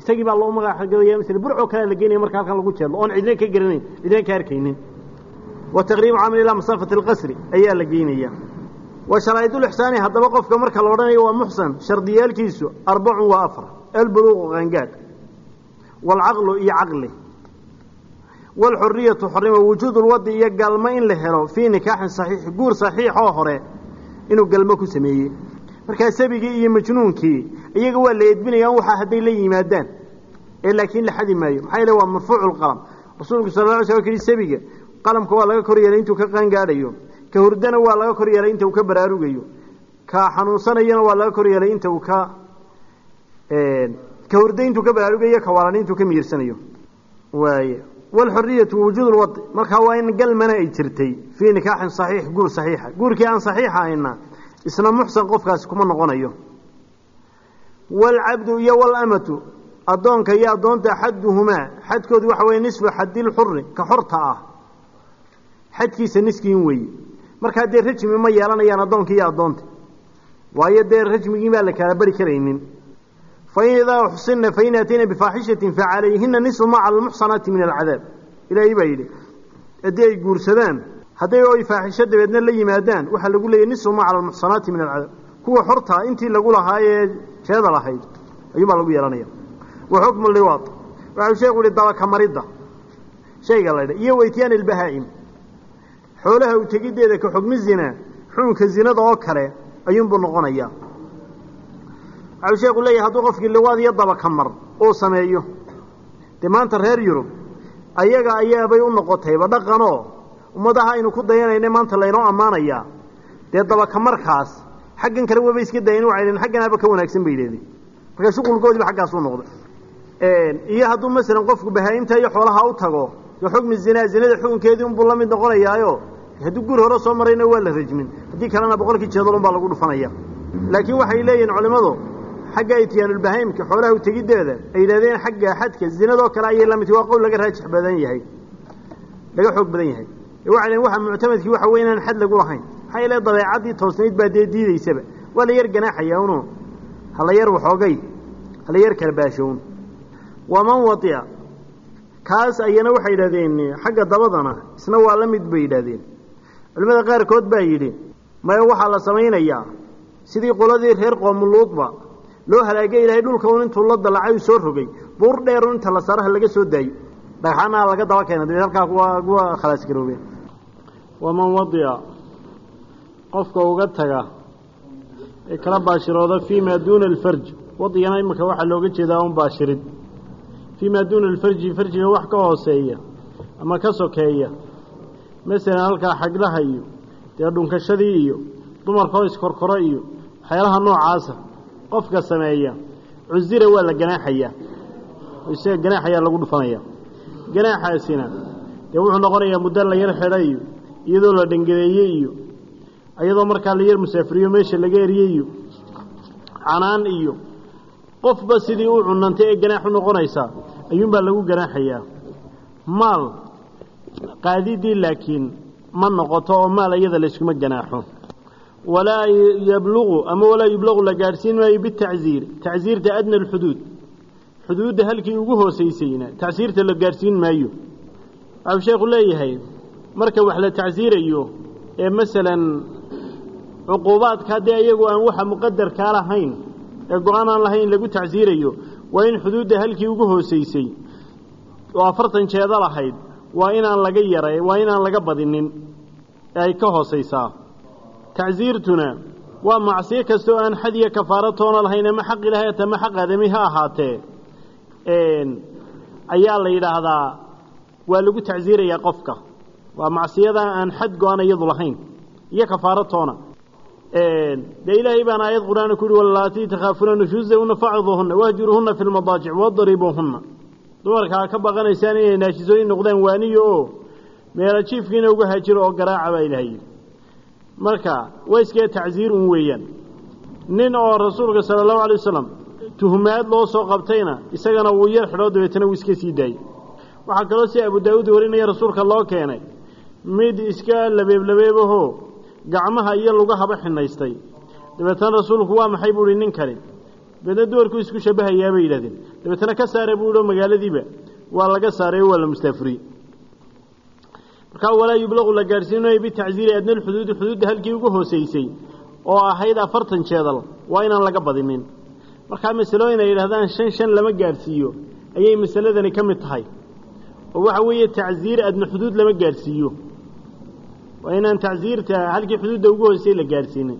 isagii baa loo madax gadaya masle burcoo kalea la geenaya marka halkan lagu jeedlo. Oon cidna ka garanayn cidna ka arkaynin. Wa taqriibu camal ilaa masaafati alqasri ayaa la geynaya wa sharaaidulixsaani haddaba qofka marka la odhanayo waa muxsan shardiyaalkiisu arbacun waa afar albuluuqu qaangaadh waalcaqlu iyo caqli waalxuriyatu xornimo wujuudu lwadi iyo galmo in la helo fii nikaaxin saxiix guur saxiixoo hore inuu galmo ku sameeyey markaa sabigii iyo majnuunkii iyaga waa la edbinayaan waxaa hadday la yimaadaan ee laakiin la xadi maayo maxaa yeele waa marfuucu lqalam rasuulku sal la sl kii sabiga qalamka waa laga kor yeelay intuu ka qaangaadhayo ka hurdana waa laga kor yeelay inta uu ka baraarugayo ka xanuunsanayana waa laga kor yeelay inta uu ka ka hurda intuu ka baraarugayo ka waalan intuu ka miirsanayo waay waalxuriyatu wujuud lwadi markaa waa in galmana ay jirtay fii nikaaxin saxiix guur saxiixa guurkii aan saxiixa ahayna isna muxsan qofkaasi kuma noqonayo waalcabdu iyo waalamatu addoonka iyo addoonta xadduhumaa xadkoodu waxa weye nisfu xadilxuri ka xorta ah xadkiisa niskiin weeye markaa dee rajmi ma yeelanayaan addoonka iyo addoonta waayo dee rajmigii baa la kala bari karaynin fain idaa uxsinna fain aatayna bifaaxishatin facalayhina nisfu ma cala almuxsanaati min alcadaab ilaahay baa yidhi haddii ay guursadaan hadday oy faaxisho dabeedna la yimaadaan waxaa lagu leeyahy nisfu ma cala almuxsanaati min alcadaab kuwa xortaa intii lagu lahaa ee jeeda lahayd ayuunbaa lagu yeelanaya wa xukmu liwaad waxau sheekhu yihi dabaka maridda shayga laydha iyo weytiyaan ilbahaa'im xoolaha u tegiddeeda ka xugmi zina xukunka zinada oo kale ayuunbuu waxau sheekhu leeyahay hadduu qofkii liwaad iyo dabaka mar uu sameeyo dee maanta reer yurub ayaga ayaabay u noqotayba dhaqanoo ummadaha aynu ku dayanayna maanta laynoo ammaanayaa dee dabaka markaas xaggan kale waba iska dayan waxay dheen xagganaaba ka wanaagsan bay leedeen marka shuqulkoodiiba xaggaasuu noqday. Iyo hadduu masalan qofku bahaa'imta iyo xoolaha u tago dee xukmi zinaa zinada xukunkeedii unbuu la mid noqonayaayo hadduu guri hore soo marayna waa la rajmin. Haddii kalena boqolkii jeedal unbaa lagu dhufanaya. Laakiin waxay leeyihiin culimmadu xagga ityaanulbahaimka xoolaha utegiddeeda ay yidhahdeen xagga xadka zinadoo kale ayay la midta waa qowl laga raajix badan yahay. Laga xoog badan yahay. Waxay waxa muctamadkii waxa inaan xad lagu lahayn maxaa yeele dabeecaddii toosnayd baa dee diidaysaba. Waa la yar ganaaxaya unu hala yar waxoogay. Hala yar kala baashown waman watia kaas ayana waxay yidhahdeen xagga dabadana isna waa la mid bay yidhahdeen culimmada qaarkood baa yidhi maya waxaa la samaynayaa. Sidii qoladii reer qoomuluudba loo halaagay ilaahay dhulka un intuu la dalacay soo rogay. Buur dheerun inta la saraha laga soo daayey dhagxaanaha laga daba keena dabeed halkaa kuwa kuwa khalaas garoobeen. Waman wadia. Qofka uga taga ee kala baashirooda fii maa duuna alfarj. Wadigana iminka waxaa looga jeedaa un baashirid fii maa duuna alfarji farjiga wax ka hooseeya ama ka sokeeya. Masalan halkaa xaglaha iyo dee dhunkashadii iyo dumarkoo iskorkoro iyo waxyaalaha noocaasa qofka sameeya cusira waa la ganaaxayaa isaga ganaaxayaa lagu dhufanaya. Ganaaxaasina dee wuxuu noqonayaa muddo la yar xidha iyo iyadoo la dhangadeeye iyo iyadoo markaa la yar musaafiriyo meesha laga erye iyo canaan iyo qofba sidii u cunantay ee ganaax u noqonaysaa ayuunbaa lagu ganaaxayaa. Maal qaadidii laakiin ma noqoto oo maal iyada layskuma ganaaxo walaa yabluqu ama walaa yublaqu la gaadhsiin maayo bitacziir tacziirta adna alxuduud xuduudda halkii ugu hoosaysayna tacsiirta la gaadhsiin maayo sheekhu leeyahay marka wax la tacsiirayo ee masalan cuquubaadka haddii iyagu aan waxa muqadarkaa lahayn ee go'aan aan lahayn lagu tacsiirayo waa in xuduudda halkii ugu hoosaysay oo afartan jeeda lahayd waa inaan laga yara waa inaan laga badinin ee ay ka hoosaysaa tacsiirtuna waa macsiyo kasta oo aan xad iyo kafaaro toona lahayn ama xaq ilahay ata ama xaq aadami ha ahaatee ayaa la yidhaahdaa waa lagu tacsiirayaa qofka waa macsiyada aan xad go-an iyadu lahayn iyo kafaaro toona dee ilaahay baana aayad qur'aan ku uhi walaatii takhaafuuna nushuuzahunna faciduuhunna wahjuruuhunna fi lmadaajic wadribuuhunna dumarka ha ka baqanaysaan inay marka waa tacsiir un weeyaan. Nin oo rasuulka sala allahu alay wasalam tuhmaad loo soo qabtayna isagana wuu yar xidhoo dabeetana wuu iska sii daayey waxaa kaloo si abu daawuud warinaya rasuulka loo keenay mid iska labeeblabeebahoo gacmaha iyo lugahaba xinaystay dabeetana rasuulku waa maxay buu ihi nin kani dabeetna dumarkuu isku shabahayaa bay yidhahdeen. Dabeetana ka saare buu ihi magaaladiiba waa laga saaray waa la mustaafuriyey markaa walaa yublaqu la gaadhsiinayo bitacsiiri adna lxuduudi xuduudda halkii ugu hoosaysay oo ahayd afartan jeedal waa inaan laga badinin markaa masalooyin ay yidhahdaan shan shan lama gaadhsiiyo ayay masaladani ka mid tahay. Oo waxa weeye tacsiir adna xuduud lama gaadhsiiyo waa inaan tacsiirta halkii xuduudda ugu hoosay la gaadhsiinin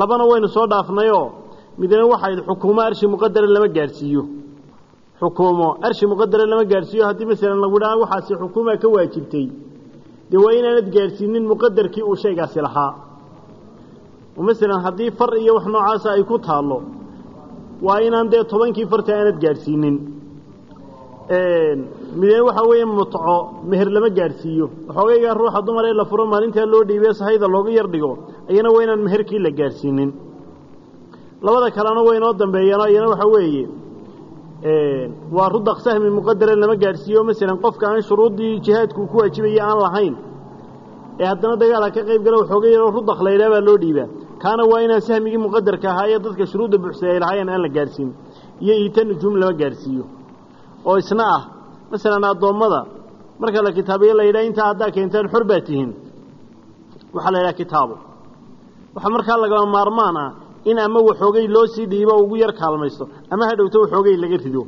labana waynu soo dhaafnayoo midna waxayd xukuumo arshi muqadara lama gaadhsiiyo xukuumo arshi muqadara lama gaadhsiiyo haddii masalan lagu dhaha waxaasi xukuumaa ka waajibtay dee waa inaanad gaadhsiinin muqadarkii uu shaygaasi lahaa. Masalan haddii far iyo wax noocaasa ay ku taallo waa inaan dee tobankii farta aanad gaadhsiinin midna waxaa weeye mutco meher lama gaadhsiiyo waxoogaygaa ruuxa dumar ee la furo maalintaa loo dhiibee sahayda looga yar dhigo ayana waa inaan meherkii la gaadhsiinin labada kalena way inoo dambeeyaan ayana waxaa weeye waa rudaq sahmi muqadara lama gaadhsiiyo masalan qofka aan shuruuddii jihaadku ku waajibaya aan lahayn ee haddana dagaala ka qayb gala waxooga yaroo rudaq la yidhaha baa loo dhiibaa. Kaana waa inaan sahmigii muqadarka ahaa ee dadka shuruudda buuxsay ay lahaayeen aan la gaadhsiin iyo iita nujuum lama gaadhsiiyo. Oo isna ah masalan addoommada marka la kitaabiyo la yidhaha intaa haddaa keentaan xor baa tihiin waxaa la yidhaha kitaabo waxaa markaa lagama maarmaan ah in ama waxoogay loo sii dhiibo ugu yar kaalmaysto ama hadhowto waxoogay laga rido.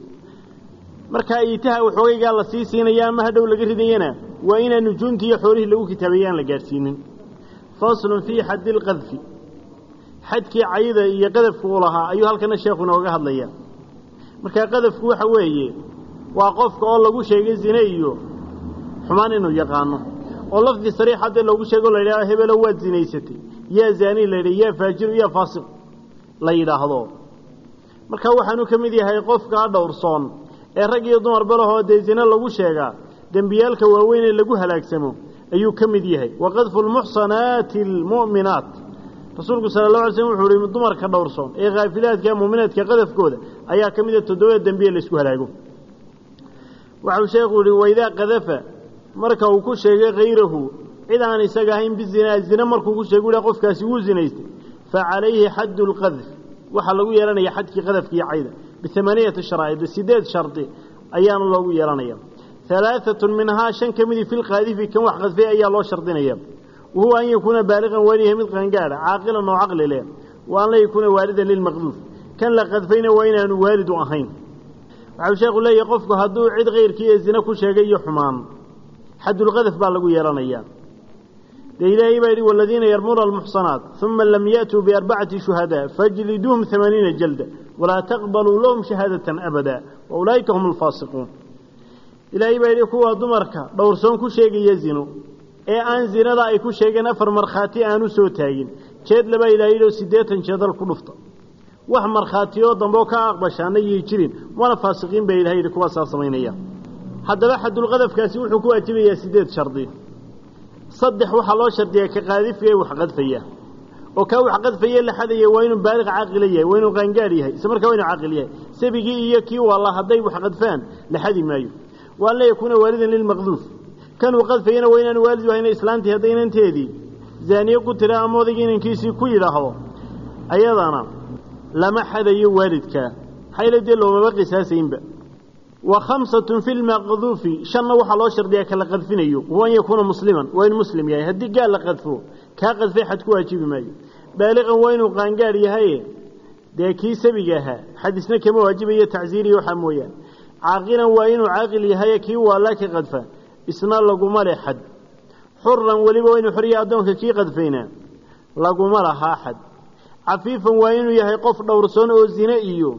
Markaa iitaha waxoogaygaa la sii siinaya ama hadhow laga ridayana waa inaan nujuumtii iyo xoolihii lagu kitaabeeye aan la gaadhsiinin faslun fii xaddi lqadfi xadkii cayda iyo qadafku u lahaa ayuu halkana sheekhu inooga hadlaya. Markaa qadafku waxa weeye waa qofka oo lagu sheegay zine iyo xumaan inuu yaqaano. Oo lafdi sariix haddee loogu sheego la yidhahdo hebelo waad zinaysatay. Yaa zaani la yidhi yaa faajiru yaa faasiq la yidhaahdo. Marka waxaanu ka mid yahay qofkaa dhowrsoon ee rag iyo dumarba lahoo dee lagu sheegaa dembiyaalka waaweyn ee lagu halaagsamo ayuu ka mid yahay. Wa qadfu lmuxsanaati almu'minaat rasuulku sala allahu alay slm wuxuu uhi dumarka dhowrsoon ee khaafilaadka mu'minaadka qadafkooda ayaa ka mida toddobada dembiye laysku halaago. Waxau sheekhu yihi waidaa qadafa marka uu ku sheegay hayrahu cid aan isaga ahayn bizinaa zine markuu ku sheegu qofkaasi wuu zinaystay calayhi xaddu lqadf waxaa lagu yeelanaya xadkii qadafka iyo cayda biamaaniyati sharaa'id sideed shardi ayaana loogu yeelanaya alaaatun minhaa shan ka midii fi lqaadifi kan wax qadfay ayaa loo shardinaya wahuwa an yakuuna baaliqan waaliyahay mid qaangaadha caaqilan oo caqli leh wa an la yakuuna waalidan lilmaqduuf kan la qadfayna waa inaanu waalidu ahayn waxau sheekhu leeyahay qofku hadduu cid kayrkii ee zine ku sheegay iyo xumaan xadulqadaf baa lagu yeelanayaa dee ilaahay baa yidhi waladiina yarmuuna almuxsanaat uma lam ya'tuu biarbacati shuhadaa fajliduuhum amaaniina jalda walaa taqbaluu lahum shahaadatan abada wa ulaa'ika hum alfaasiquun ilaahay baa yidhi kuwa dumarka dhowrsoon ku sheegaya zino. Ee aan zinada ay ku sheegeen afar markhaati aanu soo taagin jeed labaa ilahay yidhi oo siddeetan jeedal ku dhufta wax markhaatiyoo dambe oo ka aqbashaana yay jirin waana faasiqiin baa ilahay saddex waxaa loo shardiyaa ka qaadifka ee wax qadfaya. oo kaa wax qadfaye la xadaya waa inuu baaliq caaqila yahay waa inuu qaangaadh yahay isla markaa waa inuu caaqil yahay. Sabigii iyo kii walla hadday wax qadfaan la xadi maayo. Wa an laa yakuuna waalidan lilmaqduuf kanuu qadfayana waa inaanu waalid wahayna islaantii hadday inanteedii zaaniye ku tira ama odayga inankiisii ku yidhaahdo ayadana lama xadayo waalidka. Maxaa loomaba qisaasaynba wa khamsatun fi lmaqduufi shanna waxaa loo shardiyaa kala qadfinayo. Wa an yakuuna musliman. Waa in muslim yahay. Haddii gaal la qadfo kaa qadfay xad ku waajibi maayo. Baaliqan waa inuu qaangaadh yahaye dee kii sabiga ahaa xadisna kama waajibayo tacsiiriya waxaa mooyaane caaqilan waa inuu caaqil yahaye kii waalaa ka qadfa. Isna laguma leh xad. Xuran weliba waa inuu xorya addoonka kii qadfayna. Laguma lahaa xad. Cafiifan waa inuu yahay qof dhowrsoon oo zine iyo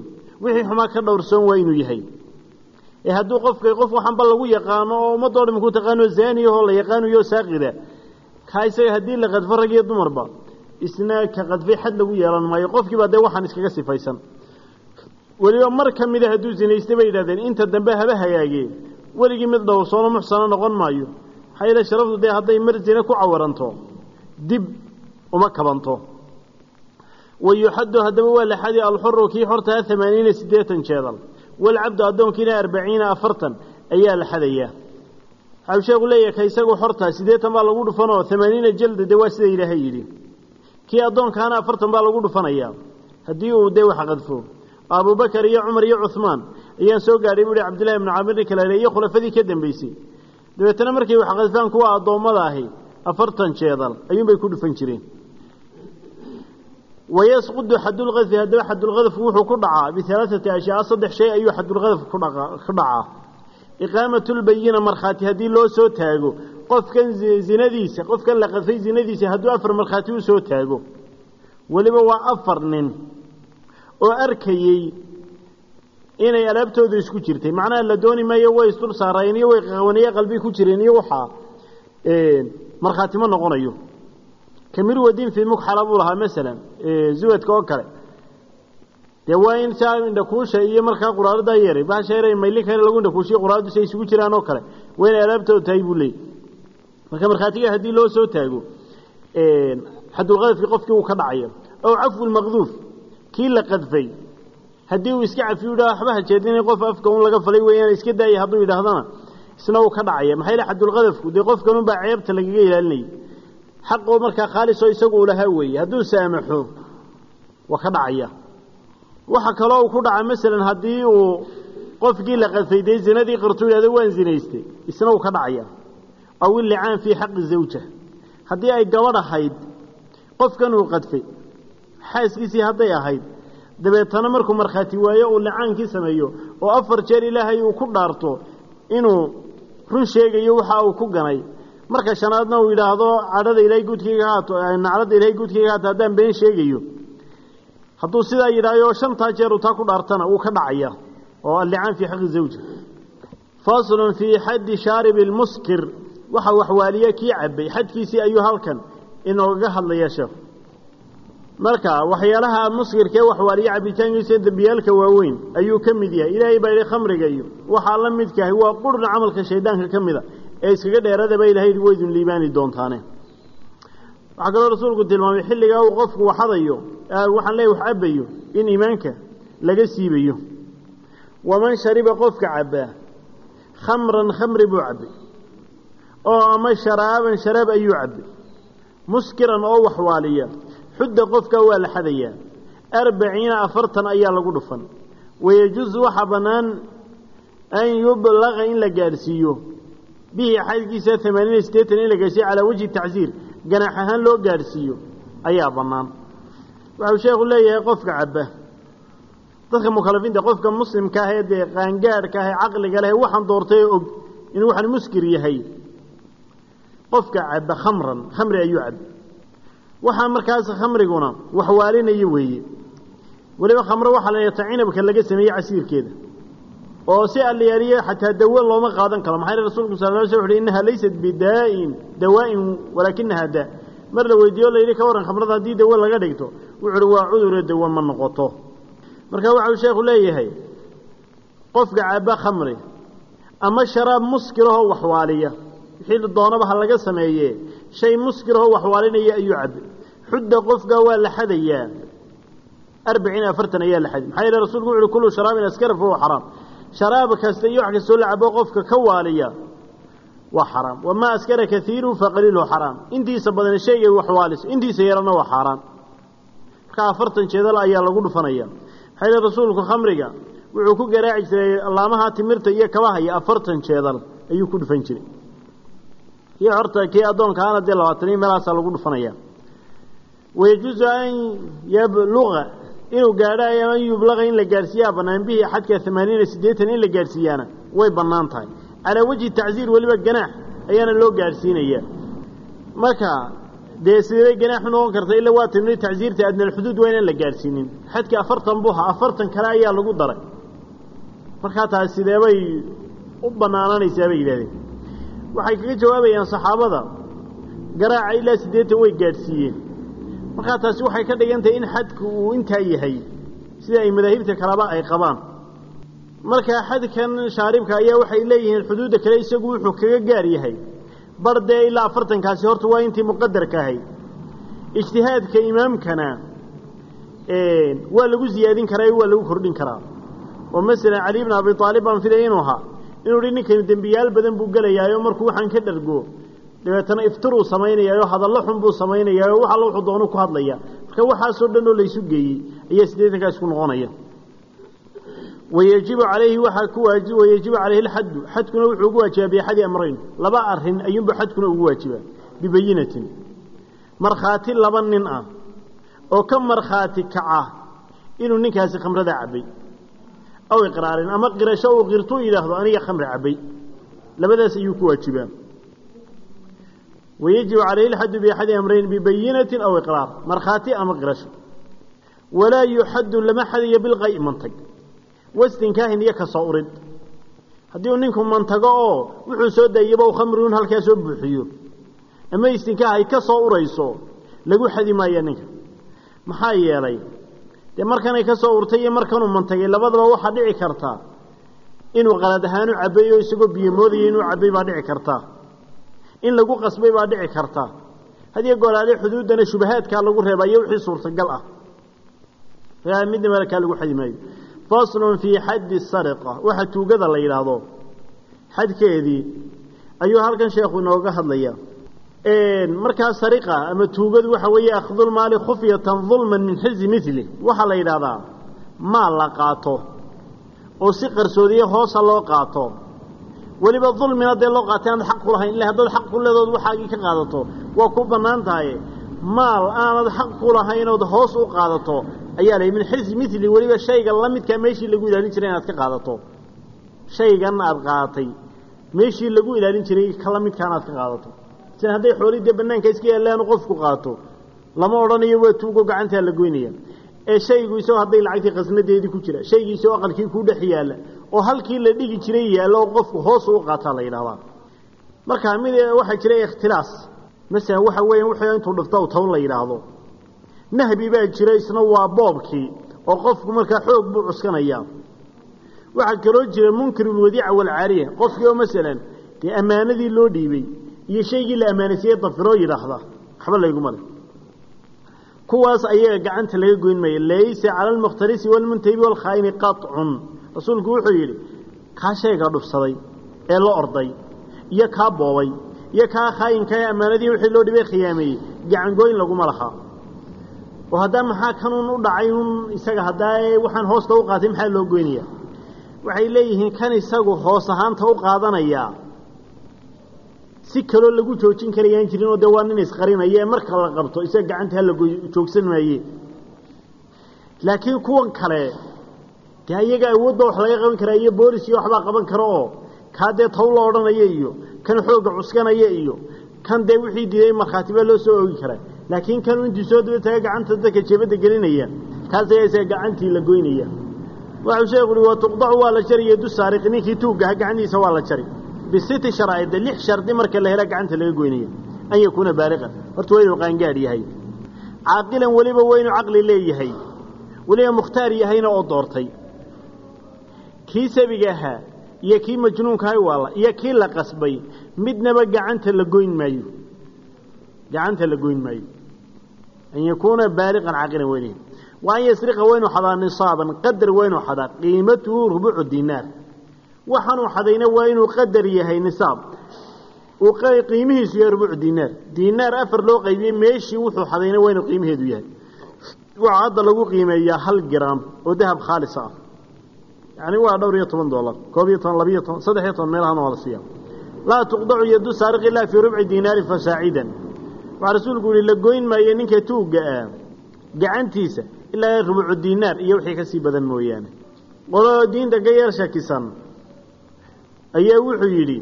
wixii xumaa ka dhowrsoon waa inuu yahay ee hadduu qofka qof waxanba lagu yaqaano oo ummadoo dham ku taqaano zaaniyahoo la yaqaanayo saaqida kaa isaga haddii la qadfo rag iyo dumarba isna ka qadfay xad lagu yeelan maayo. Qofkiiba dee waxaan iskaga sifaysan. Weliba mar ka mida hadduu zinaystay bay yidhahdeen inta dambe haba hagaagee. Weligii mid dhowrsoono muxsano noqon maayo. Maxaa yeele sharaftu dee hadday mar zine ku cawaranto dib uma kabanto. Wayuxaddu haddaba waa la alxuru kii xortaha amaaniina siddeetan jeedal walcabdu addoonkiina arbaciina afartan ayaa la xadayaa waxau sheeku leeyahay ka isagu xortaa siddeetan baa lagu dhufanoo amaaniina jalda dee waa sida ilaahay yidhi kii addoonkaana afartan baa lagu dhufanayaa haddii uu dee wax qadfo abubakar iyo cumar iyo cuhmaan ayaan soo gaadhay buu hi cabdillahi ibnu camir ninka la iyo khulafadii ka dambeysay dabeetana markay wax qadfaan kuwa addoommada ahi afartan jeedal ayuunbay ku dhufan jireen wayasqudu xadulqadfi haddaba xadulqadfku wuxuu ku dhacaa bialaaati ashyaa saddex shay ayuu xadulqadf ku dhacaa iqaamatulbayina markhaati haddii loo soo taago qofkan zinadiisa qofkan la qadfay zinadiisa hadduu afar markhaati u soo taago weliba waa afar nin oo arkayey inay alaabtooda isku jirtay macnaha la dooni maayo way isdul saaraayeen iyo way qawaniye qalbi ku jireen iyo waxaa markhaati ma noqonayo kamirwadin fii mugxala buu lahaa masalan zuwadka oo kale dee waa in saa indhakuusha iyo markaa quraaradaa yeeray bahasha yar maylika lagu indhakuushiyo quraaradu say isugu jiraan oo kale waa inay tahay buu leeyay marka markhaatiga haddii loo soo taago xadulqadafki qofkii uu ka dhacayo ow cafwu lmaqduuf kii la qadfay haddii uu iska cafiyu yidhaha waxba hajeedinay qof afka un laga falay weeyaan iska daaya hadduu yidhaahdana isna uu ka dhacaya maxaa yaele xadulqadafku dee qofkanunbaa ceebta lagaga ilaalinayay xaqoo markaa khaalisoo isagu u lahaa weeye hadduu saamaxo waa ka dhacaya waxa kaloo uu ku dhaca masalan haddii uu qofkii la qadfay dee zinadii qartuu yidhahdo waan zinaystay isna uu ka dhacaya aw illicaan fii xaqi zawja haddii ay gabadh ahayd qofkan uu qadfay xaaskiisii hadday ahayd dabeetana markuu markhaati waayo uu licaankii sameeyo oo afar jeer ilaahay ku dhaarto inuu run sheegayo waxa marka shanaadna uu yidhaahdo cadhada ilaahay guudkayga haato naclada ilaahay guudkayga haato haddaan been sheegayo. Hadduu sidaa yidhaahyo shantaa jeer uu ku dhaartana wuu ka dhacaya oo allicaan fii xaqi zawja faslun fii xaddi shaaribi lmuskir waxa waxwaaliye kii cabay xadkiisii ayuu halkan inoogaga hadlaya sheekhu marka waxyaalaha muskirkee waxwaaliye cabitaankiisa dembiyaalka waaweyn ayuu ka mid yahay. Ilaahay baa yidhi khamriga waxaa la midkahay waa qurna camalka shaydaanka ka mida ee iskaga dheeradaba ilahay waydun liibaani doontaane. Waxaa kaloo rasuulku tilmaamay xilligaa uu qofku waxadayo waxaan leeyahy wax cabayo in iimaanka laga siibayo. Waman shariba qofka cabbaa khamran khamri buu cabbay oo ama sharaaban sharaab ayuu cabbay muskiran oo waxwaaliya xudda qofkaa waa la xadayaa arbaciina afartan ayaa lagu dhufan. Wayajuusu waxaa bannaan an yublaqa in la gaadhsiiyo bihi xadkiisa amaaniina sideetan in la gaadhsiiyo calaa wajhi tacsiir ganaax ahaan loo gaadhsiiyo ayaa bannaan. Waxau sheekhu leeyahay qofka cabba. Dadka mukhalafiinta qofka muslimka ah ee dee qaangaadhka ah ee caqliga leh waxaan doortay oo og inuu waxaan muskir yahay. Qofka cabba khamran khamri ayuu cabba. Waxaa markaas khamriguna waxwaalinayo weeye. Weliba khamro waxaa la yata cinabka laga sameeyey casiirkeeda oo si alliyaaliye xataa dawo looma qaadan karo. Maxaa rasuulku sal l sl uhi innaha laysat bidaa'in. Dawaa'in walaakinaha daa mar la weydiiyo o layidhi ka warran khamrada haddii dawo laga dhigto. Wuxu uhi waa cudure dawo ma noqoto. Marka waxau sheekhu leeyahay qofka cabba khamri ama sharaab muskirahoo waxwaaliya wixii doonaba ha laga sameeye shay muskirahoo waxwaalinaya ayuu cabbe xudda qofka waa la xadayaa arbaciin afartan ayaa la xaday maxaa yeele rasulku wuxu uhi kullu sharaabin askara fahuwa xaraam sharaab kasta iyo wax kastoo la cabo qofka ka waaliya waa xaraam wamaa askara kaiiru faqaliiluhu xaraam intiisa badan shaygay waxwaaliso intiisa yarana waa xaaraan marka afartan jeedal ayaa lagu dhufanaya xayla rasuulku khamriga wuxuu ku garaaci jiray laamaha timirta iyo kabaha iyo afartan jeedal ayuu ku dhufan jiray kii horta kii addoonkaana dee iyo inuu gaadho an yublaga in la gaadhsiiyaa bannaan bihi xadka amaaniina siddeetan in la gaadhsiiyaana way bannaan tahay. Calaa wajhi tacsiir weliba ganaax ayaana loo gaadhsiinaya marka dee siday ganaaxu noqon karta ila waa timni tacsiirta adnalxuduud waa inaan la gaadhsiinin. Xadka afartan buha afartan kale ayaa lagu daray. Markaa taas sideebay u bannaananaysaa bay yidhahdeen waxay kaga jawaabayaan saxaabada garaaca ilaa siddeetan way gaadhsiiyeen markaa taasi waxay ka dhigan tahay in xadku uu intaa yahay sida ay madaahibta kaleba ay qabaan. Markaa xadkan shaaribka ayaa waxay leeyihiin xuduudda kale isagu wuxuu kaga gaar yahay. Bar dee ilaa afartankaasi horta waa intii muqadarka ahayd ijtihaadka imaamkana waa lagu ziyaadin karaa waa lagu kordhin karaa. Oo masalan cali bn abi aalib baan filaya inuu ahaa. Inuu hi ninkani dembiyaal badan buu gelayaayo markuu waxaan ka dhargo dabeetana iftiruu samaynayaayo hadallo xun buu samaynayaayo wax alla wuxuu doonu ku hadlaya marka waxaasoo dhan oo laysu geeyey ayaa siddeetankaas ku noqonaya. Wayajibu calayhi waxaa ku waaji wayajibu calayhi alxaddu. Xadkuna wuxuu ugu waajibaa biaxadi amrayn. Laba arrin ayuunbu xadkuna ugu waajibaa bibayinatin. Markhaati laba nin ah oo ka markhaati kaca inuu ninkaasi khamrada cabbay. Aw iqraarin ama qirasho uu qirtuu yidhaahdo aniga khamri cabbay. Labadaas ayuu ku waajibaa alxaddu biaxadi amrayn bibayinatin aw iqraar markhaati ama qirasho walaa yuxaddu lama xadayo bilqay mantag wastinkaahin iyo ka soo urid haddii uu ninku mantago oo wuxuu soo daayaba u khamriun halkaa soo buuxiyo ama istinkaah ay ka soo urayso lagu xadi maayo ninka maxaa yeelay dee markanay ka soo urtay iyo markanuu mantagay labadaba waxaa dhici karta inuu qalad ahaanu cabbay oo isagoo biyo moodaya inuu cabbay baa dhici karta in lagu qasbay baa dhici karta. Hadiyo goolaale xuduuddana shubahaadkaa lagu reebaa iyo wixii suurtagal ah. Midna meelkaa lagu xadi maayo faslun fii xaddi sariqa. Waxa tuugada la yidhaahdo. Xadkeedii ayuu halkan sheekhu inooga hadlaya markaa sariqa ama tuugadu waxa weeye akhdulmaali khufyatan dulman min xirsi mili waxaa la yidhahdaa maal la qaato. Oo si qarsoodiye hoosa loo qaato weliba dulmina dee loo qaatay aanad xaq ku lahayn illa haddaad xaq ku waxaagii ka qaadato waa ku bannaan tahay. Maal aanad xaq ku lahaynood hoos u qaadato ayaa la min xirsi mili weliba shayga la midkaa meeshii lagu ilaalin jiray inaad ka qaadato. Shaygan aad qaadatay meeshii lagu ilaalin jiray kala midkaan aad ka qaadato. Sida hadday xoolii dee banaanka iska yaallaanu qofku qaato. Lama odhanayo waa tuugo gacantaa la goynaya ee shaygu isagoo hadday lacagtii khasnadeedii ku jira shaygii isagoo aqalkii ku dhex yaalla oo halkii la dhigi jiray yaallo qofku hoos u qaataa la yidhahdaa markaa mid waxaa jira ikhtilaas. Masalan waxa weeya wuxuu intuu dhifto tawn la yidhaahdo. Nahbi baa jira isna waa boobkii oo qofku markaa xoog buu cuskanayaa. Waxaa kaloo jira munkirulwadiica walcaariya qofkii oo masalan dee ammaanadii loo dhiibay iyo shaygii la ammaanaysiiyey dafiroo yidhaahda waxba layguma leh kuwaas ayaga gacanta laga goyn maya laysa cala almukhtarisi waalmuntahibi waalkhaa'ini qacun rasuulku wuxuu yidhi kaa shayga dhufsaday ee la orday iyo kaa boobay iyo kaa khaayinka ee ammaanadii wixii loo dhibay khiyaameeyey gacangooyn laguma lahaa oo haddaa maxaa kanuun u dhacay un isaga haddaa waxaan hoosta u qaatay maxaa loo goynaya waxay leeyihiin kan isagu hoos ahaanta u qaadanayaa si kaloo lagu joojin karayaan jirin oo dee waa nin isqarinaya ee marka la qabto isaga gacanta hala joogsan maaye. Laakiin kuwan kale dee ayaga awoodba wax laga qaban karaa iyo boolis iyo waxbaa qaban kara oo kaa dee taw la odhanaya iyo kan xoogga cuskanaya iyo kan dee wixii diiday markhaati baa loo soo oogi karaa laakiin kanuu intuu soo daba taga gacanta dadka jeebadda gelinaya kaas ayaa isaga gacantii la goynaya. Waxau sheekhu uhi wa tuqdacu waa la jari yadu saariqi ninkii tuuggaha gacantiisa waa la jari bisiti sharaa'ida lix shardi marka la hela gacanta laga goynaya an yakuuna baaliqan horta waa inuu qaangaadh yahay. Caaqilan weliba waa caqli leeyahay. Weliba mukhtaar yahayna oo doortay kii sabiga ahaa iyo kii majnuunkahay waala iyo kii la qasbay midnaba gacanta la goyn maayo. Gacanta la goyn maayo. An yakuuna baaliqan caaqilan weynahay wa an yasriqa waa xadaa nisaaban qadar waa xadaa qiimatuhu rubucu dinaar. Waxaanuu xadayna waa inuu qadar yahay nisaab. Uu qiimihiisu yahay rubucu dinaar. Dinaar afar loo qaybiyey meeshii wuxuu xadayna waa inuu qiimaheedu yahay. Waxaa hadda lagu qiimeeyaa hal gram oo dahab khaalis ah yani waa dhowr iyo toban dolar koob iyo toban labiiyo toban saddex iyo toban meelahana waa la siiya. Laa tuqdacu yadu saariq ilaa fii rubci diinaari fasaacidan waxaa rasuulku yihi la goyn maayo ninka tuugga ah gacantiisa ilaa rubucu diinaar iyo wixii ka sii badan mooyaane. Qoloo diinta ka yar shakisan. Ayaa wuxuu yidhi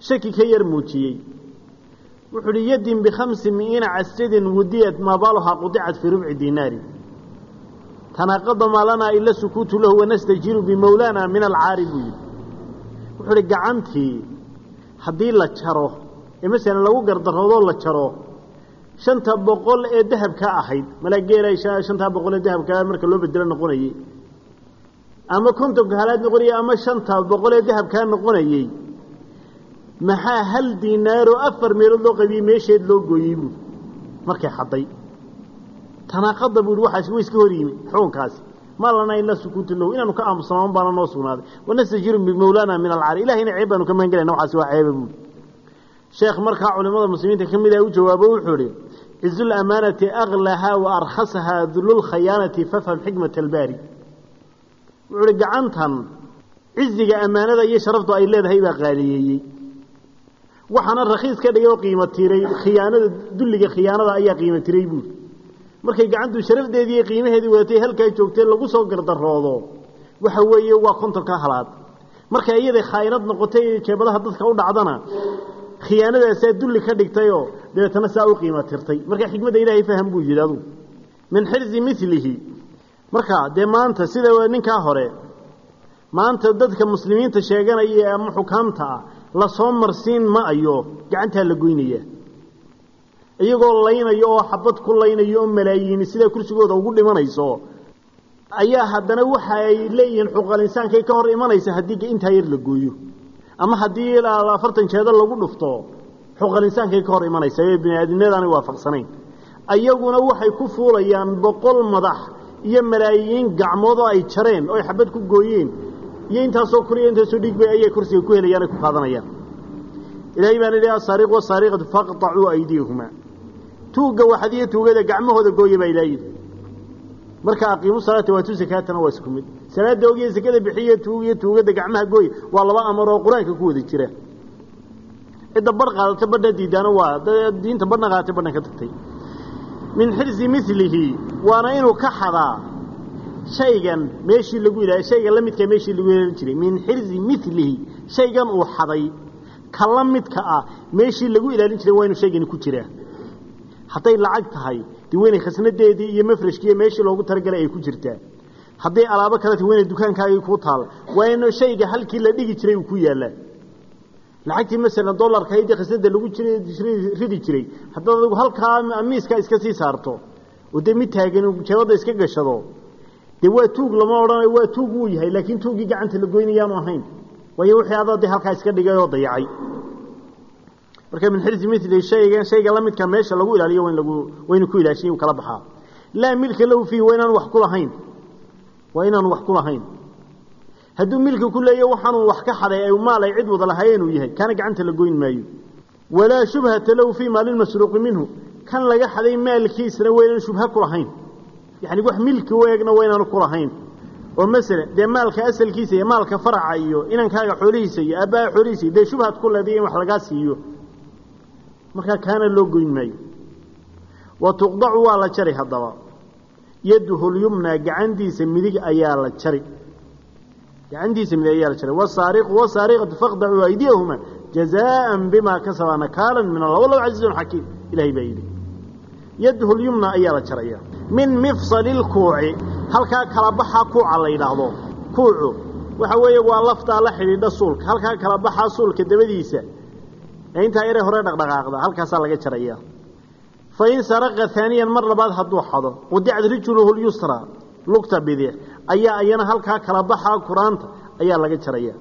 shaki ka yar muujiyey. Wuxuu ihi yadin tanaaqada maa lanaa ila sukuutu lahu wanastajiru bimawlaana min alcaari buu yidhi. Wuxuu ihi gacantii haddii la jaro ee lagu gardaroodoo la jaro shanta boqol ee dahabka ahayd malaa geelay shantaa boqol ee dahabkaa marka loo bedelo noqonayey? Ama kontonka halaad noqonayey ama shanta boqol ee dahabkaa noqonayey? Maxaa hal diinaaroo afar meelood loo qaybiyey meesheed loo gooyey buui markay xadday tanaaqada buu waxaas way iska hor yimi xukunkaasi ma lanaa ilaa sukuutu lahu inaanu ka aamusnaaman baana noo sugnaaday. Wanastajiru bimawlaana min alcari ilahina ceeb baanu ka magan galayna waxaasi waa ceeba buui sheekh markaa culimada muslimiinta ka mid ah u jawaabo wuxuu ihi cizu lamaanati aklahaa wa arkhasahaa dululkhayaanati fafham xikmat albaari. Wuxuu ihi gacantan ciziga ammaanada iyo sharaftu ay leedahay baa qaaliyeeyey. Waxaana rakhiis ka dhigay oo qiimo tiray khiyaanada dulliga khiyaanada ayaa qiimo tiray buuri markay gacantu sharafdeedii iyo qiimaheedii wadatay halkaa joogtay lagu soo gardaroodo waxa weeye waa kontonka halaad. Marka iyaday khaainad noqotay jeebadaha dadka u dhacdana khiyaanadaasaa dulli ka dhigtayoo dabeetana saa u qiimo tirtay. Marka xikmadda ilaahay faham buu yidhi adugu min xirsi milihi marka dee maanta sida ninkaa hore maanta dadka muslimiinta sheeganaya ama xukaamta ah la soo marsiin ma ayo gacantaa la goynaya iyagoo laynayo oo xabad ku laynayo oo malaayiini sidaa kursigooda ugu dhimanayso ayaa haddana waxa ay leeyihiin xuquuqal insaankay ka hor imanaysa haddii intaa yar la gooyo. Ama haddii afartan jeeda lagu dhufto xuquuqal insaankay ka hor imanaysa. Ee bini aadamnimadaanay waafaqsanayn. Ayaguna waxay ku fuulayaan boqol madax iyo malaayiin gacmood oo ay jareen oo ay xabad ku gooyeen iyo intaasoo kuriya intaasoo dhiigbay ayay kursiga ku helayaan ay ku qaadanayaan. Ilaahay baan idhi asaariq wasaariqatu faqtacuu aydiyahumaa tuugga waxad iyo tuugada gacmahooda gooya baa ilaahay yidhi marka aqiimu salaata waatu sakaatana waa isku mid. Salaada ogiyo sakada bixiyo tuug iyo tuugada gacmaha gooya waa laba amar oo qur'aanka ku wada jira. Cidda badh qaadata badha diidaana waa diinta badhna qaadatay badhan ka tagtay. Min xirsi milihi waana inuu ka xadaa shaygan meeshii lagu ilaaliy shaygan la midkaa meeshii lagu ilaalin jiray. Min xirsi milihi shaygan uu xaday. Ka la midka ah meeshii lagu ilaalin jiray waa inuu shaygani ku jiraa hadday lacag tahay weynay khasnadeedii iyo mafrashkiiyo meeshii loogu talagalay ay ku jirtaa. Hadday alaabo kale tahay weynay dukaankaagii kuu taal waa shayga halkii la dhigi jiray uu ku yaallaa lacagtii masalan dollarka haydii khasnada lagu ridi jiray haddaad adigu halkaa miiskaa iska sii saarto oo dee mid taagan jeebadda iska gashado dee tuug lama odhanayo waa tuug wuu yahay laakiin tuuggii gacanta la goynayaanu ahayn. Waayo wixii adaa dee halkaa iska dhigay oo dayacay marka min xirsi mili shaygan shayga la midka meesha lagu ilaaliyo waa lagu waa ku ilaashiy kala baxaa. Laa milka lahu fiihi waa wax ku lahayn. Wax ku lahayn. Milki ku waxaanuu wax ka xaday ay maal cid wada lahaayeen uu yahay. Kana gacanta la goyn maayo. Walaa shubhata lahu fii maalilmasruuqi minhu. Kan laga xaday maalkiisna waa shubha ku lahayn. Wax milki u eegna waa oo masalan dee maalka asalkiisa iyo maalka faraca iyo inankaaga xoolihiisa iyo aabbaha xoolihiisa iyo dee in wax lagaa siiyo markaa kaana loo goyn maayo. Wa tuqdacu waa la jari haddaba. Yaduhu lyumna gacantiisa midig ayaa la jari gacantiisa midig ayaa la jari wasaariqu wasaariqatu faqdacuu aydiyahuma jazaaan bimaa kasaba nakaalan min allah wallahu casiizun xakiim ilahay baa yidhi. Yaduhu lyumna ayaa la jaraya. Min mifsali lkuuci halkaa kala kuuca la yidhaahdo. Kuucu. Waxa weeye waa laftaa la xidhiidha suulka. Halkaa kala suulka dabadiisa intaa yare hore dhaqdhaqaaqda halkaasaa laga jaraya fa in saraqa haaniyan mar labaad hadduu xado qudicad rijluhu lyusra lugta bidix ayaa ayana halkaa kala baxaa kuraanta ayaa laga jaraya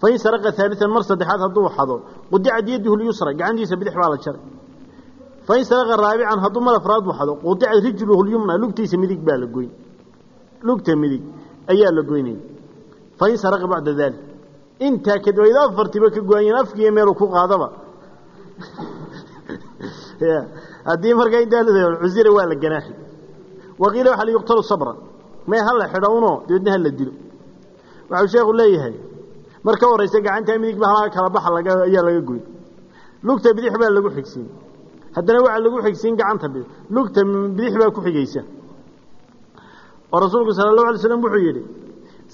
fa in saraqa haalian mar saddexaad hadduu xado qudicad yaduhu lyusra gacantiisa bidix baa la jaray. Fa in saraqa raabican hadduu mar afraad u xado qudicad rijluhu lyumna lugtiisa midig baa la goyn. Lugta midig ayaa la goynaya fa in saraqa bacda dalik intaa kadib ayda afartiiba ka go-anyeen afkiiyo meeluu ku qaadaba haddii markaa intaa cusira waa la ganaaxi. Waqiila waxaa la yuqtalu sabran mee ha la xidho uno dabeedna ha la dilo. Waxau sheekhu leeyahay mar ka horraysa gacantaa midigba halaa kala baxa ayaa laga goyn lugta bidix baa lagu xigsiin. Haddana waxaa lagu xigsiin gacanta lugta bidix baa ku xigaysa. Oo rasuulku sala allahu alay slam wuxuu yidhi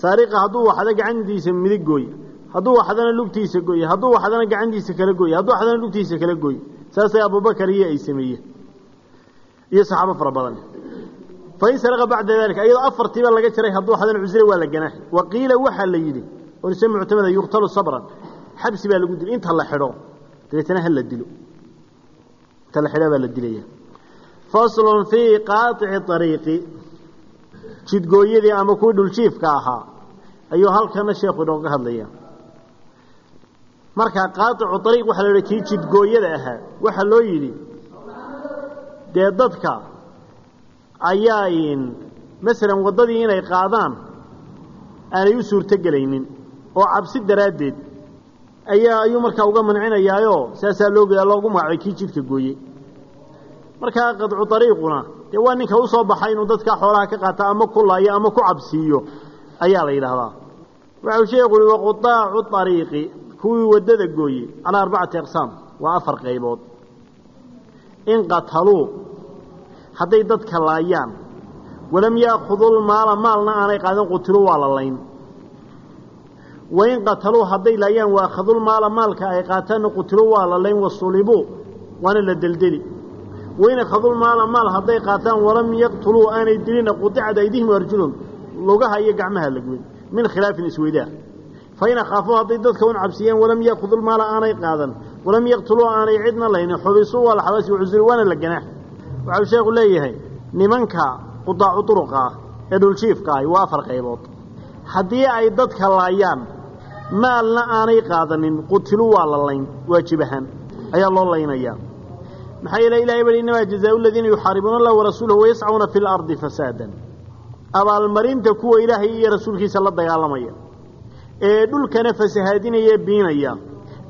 saariqa hadduu waxdo gacantiisa midig gooye hadduu waxdana lugtiisa gooye hadduu waxdana gacantiisa kala gooye hadduu waxdana lugtiisa kala gooye saasay abubakar iyo ay sameeyeen. Iyo saxaabo fara badan. Fain saraqa bacda dalika iyadoo afartiiba laga jaray hadduu waxdana cusre waa la ganaaxi waqiila waxaa la yidhi oo ise muctamada yuqtalu sabran xabsi baa lagu dilay inta la xidho dabeetana ha la dilo. Inta la xidho baa la dilaya. Faslun fii qaaici ariiqi jidgooyadii ama kuwii dhuljiifka ahaa ayuu halkana sheekhu inooga hadlaya markaa qaaicu ariiq waxaa la kii jidgooyada ahaa waxaa loo yidhi dee dadka ayaa masalan waddadii inay qaadaan aanay u suurtogelaynin oo cabsi daraaddeed ayaa ayuu markaa uga mancinayaayo saasaa loo loogu magacay kii jidka gooye. Markaa qadcu ariiquna dee waa ninka u soo baxa inuu dadka xoolaha ka qaata ama ku laayo ama ku cabsiiyo ayaa la yidhaahdaa. Waxau sheekhu uhi waqutaacu ariiqi kuwii waddada gooye calaa arbacati aqsaam waa afar qaybood. In qataluu hadday dadka laayaan walam yaakhuduu maala maalna aanay qaadin qutilu waa la layn. Wain qataluu hadday laayaan waakhadul maala maalka ay qaataanna qutilu waa la layn wasulibuu waana la deldeli. Wain akhadul maala maal hadday qaataan walam yaqtuluu aanay dilina quicad aydihim arjulum lugaha iyo gacmaha la goyn min khilaafin isweydaar fain akhaafuu hadday dadka un cabsiyeen walam yaakhudul maala aanay qaadan walam yaqtuluu aanay cidna laynin xubisuu waa la xabaasi wacusri waana la ganaax waxau sheekhu leeyahay nimanka qudaacu uruqa ah ee dhuljiifka ahi waa afar qaybood haddii ay dadka laayaan maalna aanay qaadanin qutilu waa la layn waajib ahaan ayaa loo laynayaa maxaa yeele ilahay bari innamaa jazaau aladiina yuxaaribuuna allah warasuulahu wayascuuna fi lardi fasaadan abaalmarinta kuwa ilaahay iyo rasuulkiisa la dagaalamaya ee dhulkana fasahaadinaya biinaya.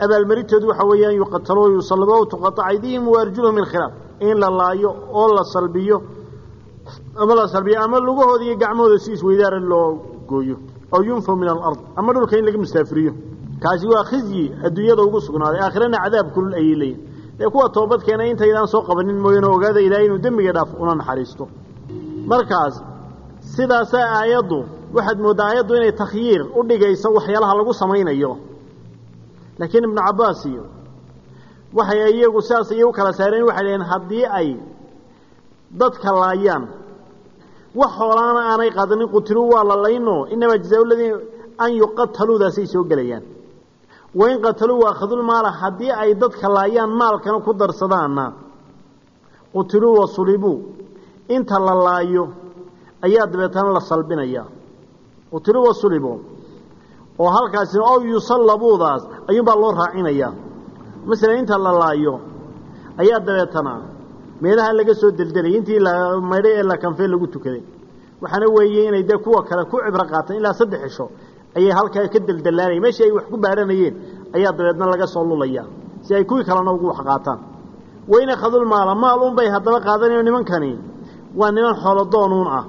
Abaalmarintoodu waxa weeyaan yuqataluu yusallibo tuqaaca aydihim waarjuluhum min khilaaf in la laayo oo la salbiyo ama la salbiyo ama lugahooda iyo gacmahooda si isweydaara loo gooyo. Aw yunfaw min alard ama dhulka in laga mustaafiriyo kaasi waa khizyi adduunyada ugu sugnaaday. Aakhirana cadaab kulul ayay leeyihiin dee kuwa toobad keenay intaydaan soo qabanin mooyane ogaada ilaahay inuu dembiga dhaaf una naxariisto. Markaas sidaasaa aayaddu waxaad mooddaa aayaddu inay takhyiir u dhigayso waxyaalaha lagu samaynayo. Laakiin ibnu cabbaas iyo waxay iyagu sidaas iy u kala saareen waxay dhaheen haddii ay dadka laayaan wax xoolaana aanay qaadanin qutiluu waa la layno. Inamaa jazaa an yuqataluudaasay soo gelayaan. Wain qataluu waakhadul maala haddii ay dadka laayaan maalkana ku darsadaanna qutiluu wasulibuu inta la laayo ayaa dabeetana la salbinayaa qutiluu wasulibuu oo halkaasina ow yusallabuudaas ayuunbaa loo raacinayaa. Masalan inta la laayo ayaa dabeetana meelaha laga soo deldelay intii maydhay ee la kanfee lagu tukaday. Waxaana weeye inay dee kuwa kale ku cibro qaataan ilaa saddex cisho ayay halkaa ka deldelaanaya meeshii ay wax ku baadhanayeen ayaa dabeedna laga soo lulaya si ay kuwii kalena ugu wax qaataan. Wayna khadul maala maal unbay haddaba qaadanayo nimankani. Waa niman xoolodoonuun ah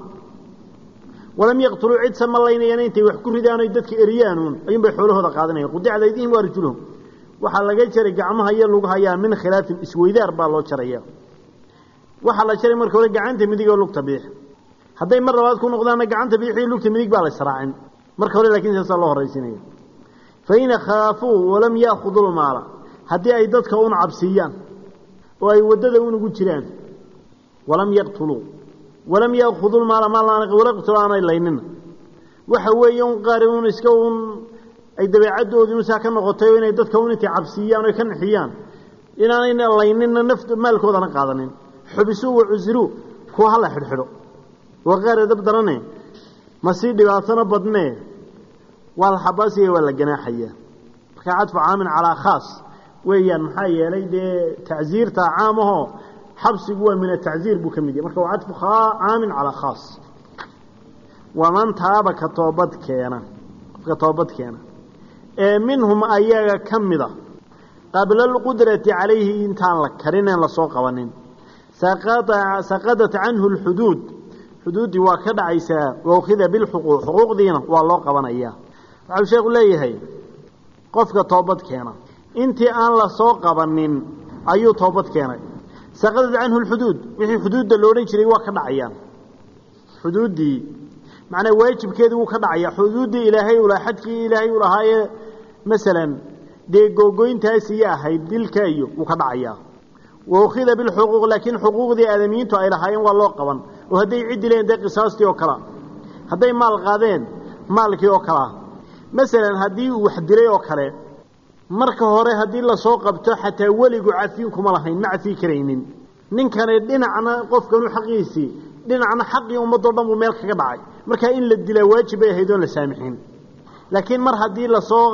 walam yaqtuluu cid sama laynayaan intay wax ku ridaan oy dadka eriyaanuun ayuunbay xoolahooda qaadanayan qudicad aydihim wa arjuluhum waxaa laga jaray gacmaha iyo lugahayaa min khilaafin isweydaar baa loo jaraya waxaa la jaray marka hore gacanta midig oo lugta bidix hadday mar labaad ku noqdaanna gacanta bidix iyo lugta midig baa la israacin marka hore laakiin saasaa loo horraysinaya fain khaafuu walam ay ay walam yaakhuduu lmaala maalwalaqtulu aanay laynina waxa weeye un qaari un iska un ay dabeecaddoodii unsaa ka noqotay inay dadka un intay cabsiiyaan o ka nixiyaan. Inaanayna laynina nafta maalkoodana qaadanin. Xubisuu wacusiruu kuwa hala xidhxidho. Waa qaar edab darane ma sii dhibaatona badnee waa la xabaasiya waa la ganaaxaya marka cadfu caamin calaa khaas. Weeyaan maxaa yeelay dee tacsiirta caamahoo xabsigu waa min atacsiir buu ka mid yahay. Marka waa cadfu caamin calaa khaas. Waman taaba ka toobad keena. Qofka toobad keena. Ee minhum ayaga ka mida qabla alqudrati calayhi intaan la karineen la soo qabanin saqadat canhu lxuduud xuduuddii waa ka dhacaysaa waukhida bilxuquuq xuquuqdiina waa loo qabanayaa. Waxau sheekhu leeyahay qofka toobad keena. Intii aan la soo qabanin ayuu toobad keenay saqadad canhu lxuduud. Wixii xuduudda lo odhan jiray waa ka dhacayaan. Xuduuddii macnaa waajibkeedii wuu ka dhacayaa xuduuddii ilaahay ula xadkii ilaahay u lahaayee masalan dee googoyntaas iyo ahayd dilka iyo wuu ka dhacayaa waukhida bilxuquuq laakiin xuquuqdii aadamiyiintu ay lahaayeen waa loo qaban. Oo hadday cid dileen dee qisaastii oo kalea hadday maal qaadeen maalkii oo kalea masalan haddii wax marka hore haddii la soo qabto xataa weligu cafiin kuma lahayn ma cafii karaynin. Ninkani dhinacna qofkanu xaqiisii dhinacna xaqii ummadoo dhan buu meel kaga dhacay. Markaa in la dilaa waajib bay ahayd oon la saamixin. Laakiin mar haddii la soo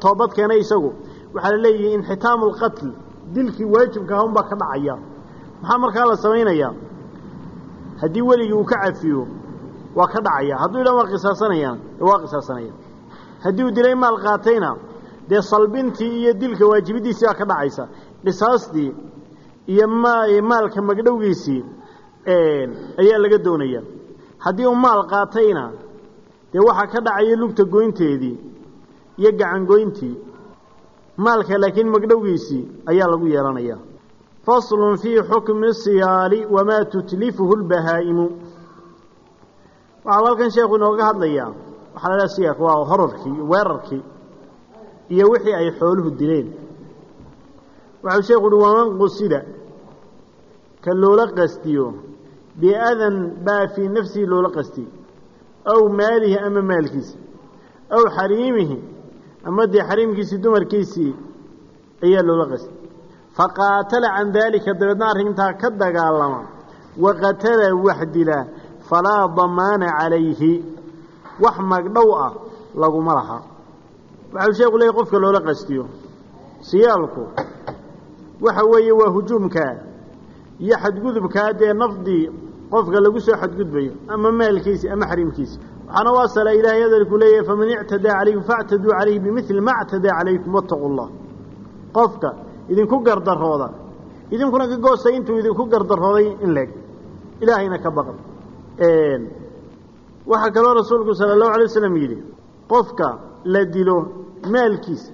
toobad keenay isagu waxaa la leeyihi inxitaamu lqatl dilkii waajibka aha unbaa ka dhacaya. Maxaa markaa la samaynayaa? Haddii weligii uu ka cafiyo waa ka dhacaya. Hadduu idhan waa qisaasanayaan waa qisaasanaya. Haddii uu dilay maal qaatayna dee salbintii iyo dilka waajibidiisii baa ka dhacaysa. Qisaastii iyo maalka magdhowgiisii ayaa laga doonaya. Haddii uu maal qaatayna dee waxaa ka dhacaya lugta goynteedii iyo gacan goyntii maalka laakiin magdhowgiisii ayaa lagu yeelanaya faslun fii xukmi siyaali wamaa tutlifuhu lbahaa'imu waxau halkan sheekhu inooga hadlayaa waxaa la dhaha siyaak waa horarkii weerarkii iyo wixii ay xooluhu dileen. Waxau sheekhu uhi waman qusida ka loola qastiyo biadan baa fii nafsihi loola qastiy aw maalihi ama maalkiisa aw xariimihi ama dee xariimkiisii dumarkiisii ayaa loola qastiyey faqaatala can daalika dabeedna arrintaa ka dagaalama waqatala wax dila falaa damaana calayhi wax magdhow ah laguma laha waxau sheeku leeyay qofka loola qastiyo? Siyaalku. Waxa weeye waa hujuumkaa iyo xadgudubkaa dee nafdii qofka lagu soo xadgudbayo ama maalkiisi ama xariimkiisi waxaana u asala ilahay hadalku leeyahay faman ictadaa calaykum factaduu calayhi bimili ma ctadaa calaykum wattaquu llah qofka idinku gardarooda idinkuna ka goosta intuu idinku gardarooday in leeg. Ilaahayna ka baqan. Waxaa kaloo rasuulku sala allahu alay waslam yidhi qofka la dilo maalkiisa